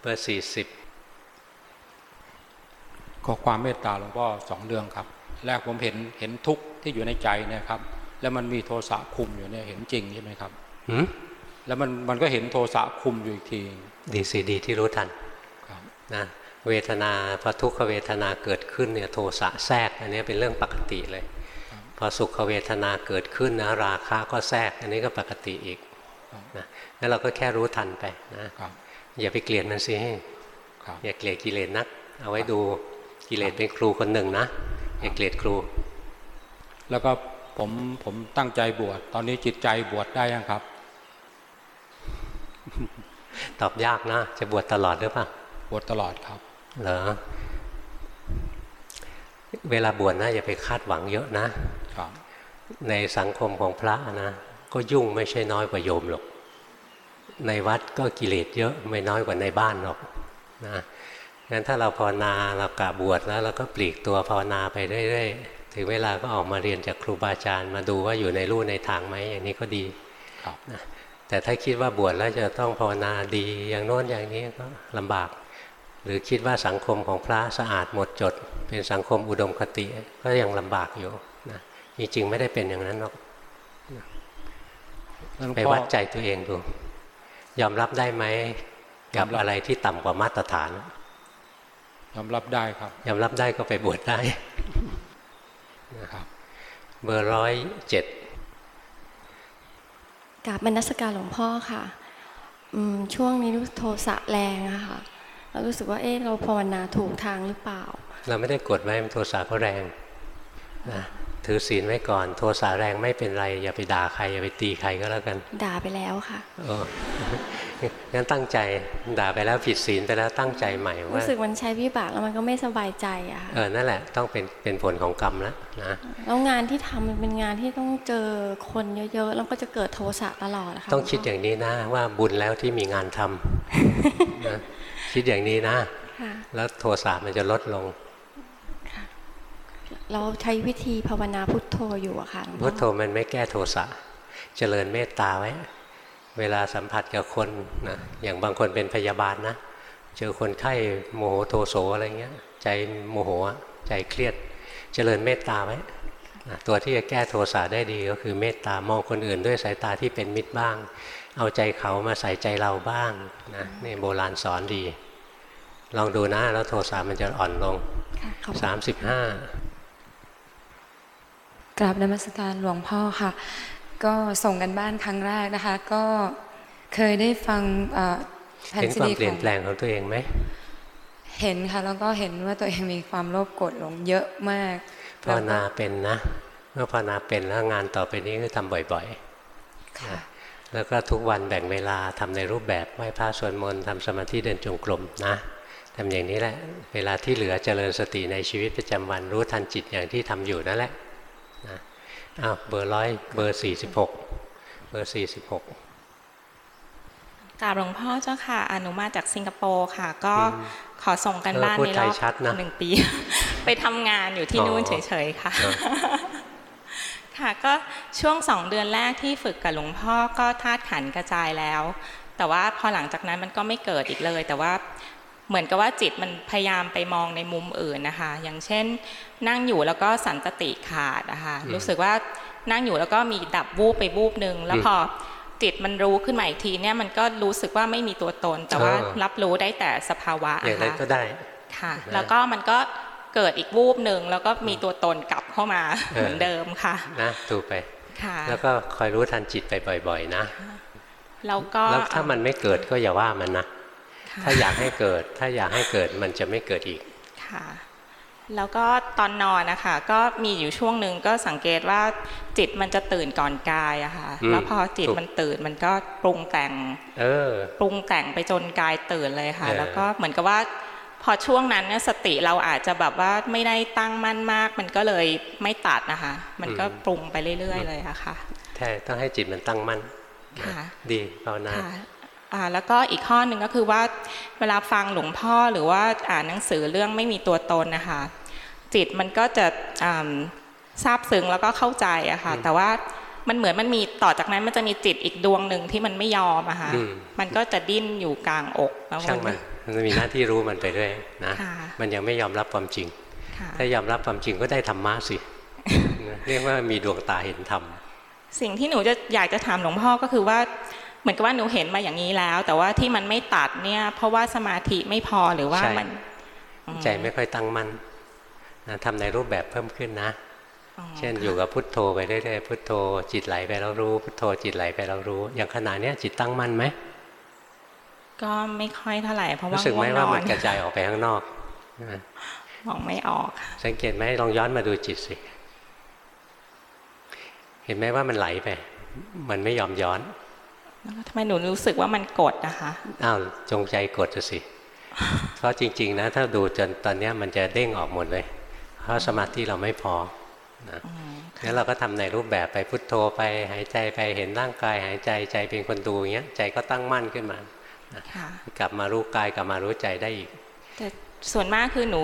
เบอร์สี่สิบ ขอความเมตตาหลวงพ่อสองเรื่องครับ แรกผมเห็นเห็นทุกข์ที่อยู่ในใจเนี่ยครับ แล้วมันมีโทสะคุมอยู่เนี่ยเห็นจริงใช่ไหมครับหืมแล้วมันมันก็เห็นโทสะคุมอยู่อีกที ดีสีดีที่รู้ทันนะเวทนาพอทุกขเวทนาเกิดขึ้นเนี่ยโทสะแทรกอันนี้เป็นเรื่องปกติเลย พอสุขเวทนาเกิดขึ้นนะราคะก็แทรกอันนี้ก็ปกติอีกนะแล้วเราก็แค่รู้ทันไปนะอย่าไปเกลียดมันสิอย่าเกลียดกิเลสนัก เอาไว้ดู กิเลสเป็นครูคนหนึ่งนะอย่าเกลียดครู แล้วก็ผมผมตั้งใจบวชตอนนี้จิตใจบวชได้ยังครับ ตอบยากนะ จะบวชตลอดหรือเปล่าบวชตลอดครับเหรอเวลาบวชนะอย่าไปคาดหวังเยอะนะครับในสังคมของพระนะก็ยุ่งไม่ใช่น้อยกว่าโยมหรอกในวัดก็กิเลสเยอะไม่น้อยกว่าในบ้านหรอกนะ งั้นถ้าเราภาวนาเรากะบวชแล้วเราก็ปลีกตัวภาวนาไปเรื่อยๆถึงเวลาก็ออกมาเรียนจากครูบาอาจารย์ มาดูว่าอยู่ในรูในทางไหมอย่างนี้ก็ดีนะแต่ถ้าคิดว่าบวชแล้วจะต้องภาวนาดีอย่างโน้นอย่างนี้ก็ลำบาก หรือคิดว่าสังคมของพระสะอาดหมดจด เป็นสังคมอุดมคติก็ยังลำบากอยู่นะจริงๆไม่ได้เป็นอย่างนั้นหรอกไปวัดใจตัวเองดู ยอมรับได้ไหมกับอะไรที่ต่ำกว่ามาตรฐาน ยอมรับได้ครับยอมรับได้ก็ไปบวชได้นะครับ เบอร์ร้อยเจ็ดกราบมนัสการหลวงพ่อค่ะอืมช่วงนี้รู้สึกโทสะแรงอะค่ะแล้วรู้สึกว่าเอ๊ะเราภาวนาถูกทางหรือเปล่า เราไม่ได้กดไว้มันโทสะก็แรงนะถือศีลไว้ก่อน โทสะแรงไม่เป็นไร อย่าไปด่าใคร อย่าไปตีใครก็แล้วกัน ด่าไปแล้วค่ะเออ งั้นตั้งใจด่าไปแล้วผิดศีลไปแล้วตั้งใจใหม่ว่ารู้สึกมันใช้วิบากแล้วมันก็ไม่สบายใจอะค่ะเออนั่นแหละต้องเป็นเป็นผลของกรรมแล้วนะแล้วงานที่ทำมันเป็นงานที่ต้องเจอคนเยอะๆแล้วก็จะเกิดโทสะตลอดนะคะต้องคิดอย่างนี้นะว่าบุญแล้วที่มีงานทำนะคิดอย่างนี้นะค่ะแล้วโทสะมันจะลดลงเราใช้วิธีภาวนาพุทโธอยู่อะค่ะหลวงพ่อพุทโธมันไม่แก้โทสะเจริญเมตตาไว้ เวลาสัมผัสกับคนนะอย่างบางคนเป็นพยาบาลนะ เจอคนไข้โมโหโทโสอะไรเงี้ย ใจโมโหอะใจเครียดเจริญเมตตาไว้นะตัวที่จะแก้โทสะได้ดีก็คือเมตตามองคนอื่นด้วยสายตาที่เป็นมิตรบ้าง เอาใจเขามาใส่ใจเราบ้างนะนี่โบราณสอนดี ลองดูนะแล้วโทสะมันจะอ่อนลงสามสิบห้ากราบนมัสการหลวงพ่อค่ะ ก็ส่งกันบ้านครั้งแรกนะคะ ก็เคยได้ฟังเอ่อแผ่นเห็นซีความดีเปลี่ขยอนงแปลงของตัวเองไหมเห็นค่ะแล้วก็เห็นว่าตัวเองมีความโลภโกรธหลงเยอะมากภาวนาเป็นนะมื่อภาวนาเป็นแล้วงานต่อไปนี้ก็ทำบ่อยๆนะแล้วก็ทุกวันแบ่งเวลาทำในรูปแบบไหว้พระสวดมนต์ทำสมาธิเดินจงกรมนะทำอย่างนี้แหละ เวลาที่เหลือเจริญสติในชีวิตประจำวันรู้ทันจิตอย่างที่ทำอยู่นั่นแหละนะ อ้าวเบอร์ร้อยเบอร์สี่สิบหกเบอร์สี่สิบหกกราบหลวงพ่อเจ้าค่ะอนุมาจากสิงคโปร์ค่ะ ก็ขอส่งกันบ้านเออพูดในไทรยอบชัดนะหนึ่งปี ไปทำงานอยู่ที่นู่นเฉยๆค่ะ ค่ะก็ช่วงสองเดือนแรกที่ฝึกกับหลวงพ่อก็ธาตุขันธ์กระจายแล้ว แต่ว่าพอหลังจากนั้นมันก็ไม่เกิดอีกเลย แต่ว่า เหมือนกับว่าจิตมันพยายามไปมองในมุมอื่นนะคะ อย่างเช่น นั่งอยู่แล้วก็สันตติขาดนะคะอืมรู้สึกว่านั่งอยู่แล้วก็มีดับวูบไปวูบหนึ่งแล้วอืมพอจิตมันรู้ขึ้นมาอีกทีเนี่ยมันก็รู้สึกว่าไม่มีตัวตน แต่ว่าเออรับรู้ได้แต่สภาวะอย่างไรค่ะก็ได้ค่ะนะแล้วก็มันก็เกิดอีกวูบหนึ่งแล้วก็มีตัวตนกลับเข้ามาเออเหมือนเดิมค่ะนะถูกไปค่ะแล้วก็คอยรู้ทันจิตไปบ่อย ๆ นะแล้วก็แล้วถ้ามันไม่เกิดก็อย่าว่ามันนะ ถ้าอยากให้เกิด ถ้าอยากให้เกิดมันจะไม่เกิดอีกค่ะแล้วก็ตอนนอนนะคะก็มีอยู่ช่วงหนึ่งก็สังเกตว่าจิตมันจะตื่นก่อนกายอะค่ะอืมแล้วพอจิตถูกมันตื่นมันก็ปรุงแต่งเออปรุงแต่งไปจนกายตื่นเลยค่ะเออแล้วก็เหมือนกับว่า พอช่วงนั้นเนี่ยสติเราอาจจะแบบว่าไม่ได้ตั้งมั่นมาก มันก็เลยไม่ตัดนะคะ มันก็ปรุงไปเรื่อย ๆ เลยอะค่ะแท้ต้องให้จิตมันตั้งมั่นค่ะดีภาวนาค่ะอ่า แล้วก็อีกข้อหนึ่งก็คือว่าเวลาฟังหลวงพ่อหรือว่าอ่านหนังสือเรื่องไม่มีตัวตนนะคะจิตมันก็จะอ่าซาบซึ้งแล้วก็เข้าใจอะค่ะ แต่ว่ามันเหมือนมันมีต่อจากนั้นมันจะมีจิตอีกดวงหนึ่งที่มันไม่ยอมอะค่ะอืมมันก็จะดิ้นอยู่กลางอกแล้วช่างมันมันจะมีหน้าที่รู้มันไปด้วยนะค่ะมันยังไม่ยอมรับความจริงค่ะถ้ายอมรับความจริงก็ได้ธรรมะสินะเรียกว่ามีดวงตาเห็นธรรมสิ่งที่หนูจะอยากจะถามหลวงพ่อก็คือว่า เหมือนกับว่าหนูเห็นมาอย่างนี้แล้ว แต่ว่าที่มันไม่ตัดเนี่ย เพราะว่าสมาธิไม่พอหรือว่าใช่มัน ใจไม่ค่อยตั้งมั่นนะทำในรูปแบบเพิ่มขึ้นนะ เช่นอยู่กับพุทโธไปเรื่อยๆพุทโธ จิตไหลไปแล้วรู้ พุทโธจิตไหลไปแล้วรู้ อย่างขณะเนี้ยจิตตั้งมั่นไหมก็ไม่ค่อยเท่าไหร่เพราะว่ารู้สึกไหมง่วงนว่าอมันนกระจายออกไปข้างนอกนะมองไม่ออก สังเกตไหมลองย้อนมาดูจิตสิ เห็นไหมว่ามันไหลไป มันไม่ยอมย้อนแล้ว ทำไมหนูรู้สึกว่ามันกดนะคะอ้าวจงใจกดจะสิ เพราะจริง ๆ นะ ถ้าดูจนตอนเนี้ยมันจะเด้งออกหมดเลย เพราะสมาธิเราไม่พอนะงั้นเราก็ทำในรูปแบบไปพุทโธไปหายใจไปเห็นร่างกาย หายใจใจเป็นคนดูอย่างเงี้ยใจก็ตั้งมั่นขึ้นมานะค่ะกลับมารู้กายกลับมารู้ใจได้อีก แต่ส่วนมากคือหนู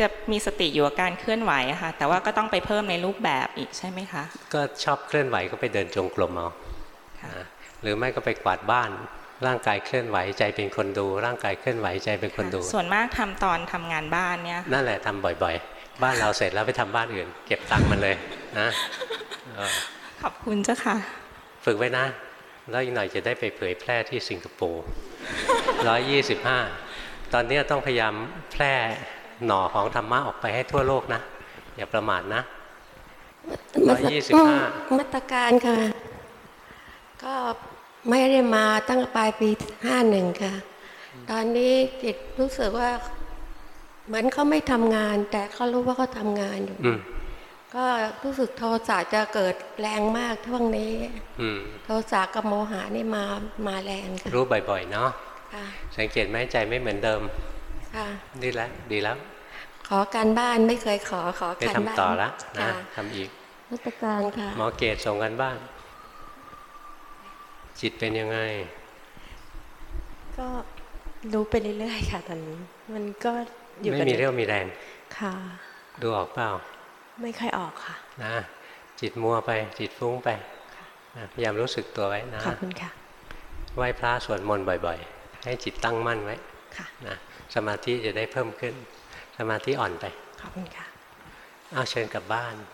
จะมีสติอยู่กับการเคลื่อนไหวอะค่ะ แต่ว่าก็ต้องไปเพิ่มในรูปแบบอีกใช่ไหมคะ ก็ชอบเคลื่อนไหวก็ไปเดินจงกรมเอานะ หรือไม่ก็ไปกวาดบ้าน ร่างกายเคลื่อนไหวใจเป็นคนดู ร่างกายเคลื่อนไหวใจเป็นคนดู ส่วนมากทำตอนทำงานบ้านเนี่ยนั่นแหละทำบ่อยๆ บ้านเราเสร็จแล้วไปทำบ้านอื่น เก็บตังค์มันเลยนะเออขอบคุณเจ้าค่ะ ฝึกไว้นะ แล้วอีกหน่อยจะได้ไปเผยแพร่ที่สิงคโปร์ร้อยยี่สิบห้าตอนนี้ต้องพยายามแพร่หน่อของธรรมะออกไปให้ทั่วโลกนะ อย่าประมาทนะร้อยยี่สิบห้ามาตรการค่ะ ก็ ไม่ได้มาตั้งแต่ปลายปีห้าหนึ่งค่ะ ตอนนี้จิตรู้สึกว่า เหมือนเขาไม่ทำงาน แต่เขารู้ว่าเขาทำงานอยู่อืมก็รู้สึกโทสะจะเกิดแรงมากช่วงนี้อืมโทสะกับโมหะนี่มามาแรงค่ะรู้บ่อยๆเนาะค่ะสังเกตไหมใจไม่เหมือนเดิมค่ะนี่แหละดีแล้ว ขอการบ้านไม่เคยขอขอไปการทำบ้านต่อละนะค่ะทำอีกมาตรการค่ะหมอเกตส่งกันบ้าน จิตเป็นยังไง ก็รู้ไปเรื่อยๆค่ะตอนนี้ มันก็อยู่ไม่กับมีเรี่ยวมีแรงค่ะ ดูออกเปล่า ไม่ค่อยออกค่ะ นะ จิตมัวไป จิตฟุ้งไปนะพยายามรู้สึกตัวไว้นะขอบคุณค่ะไหว้พระสวดมนต์บ่อย ๆ ให้จิตตั้งมั่นไว้ค่ะนะสมาธิจะได้เพิ่มขึ้น สมาธิอ่อนไปขอบคุณค่ะเอาเชิญกลับบ้านข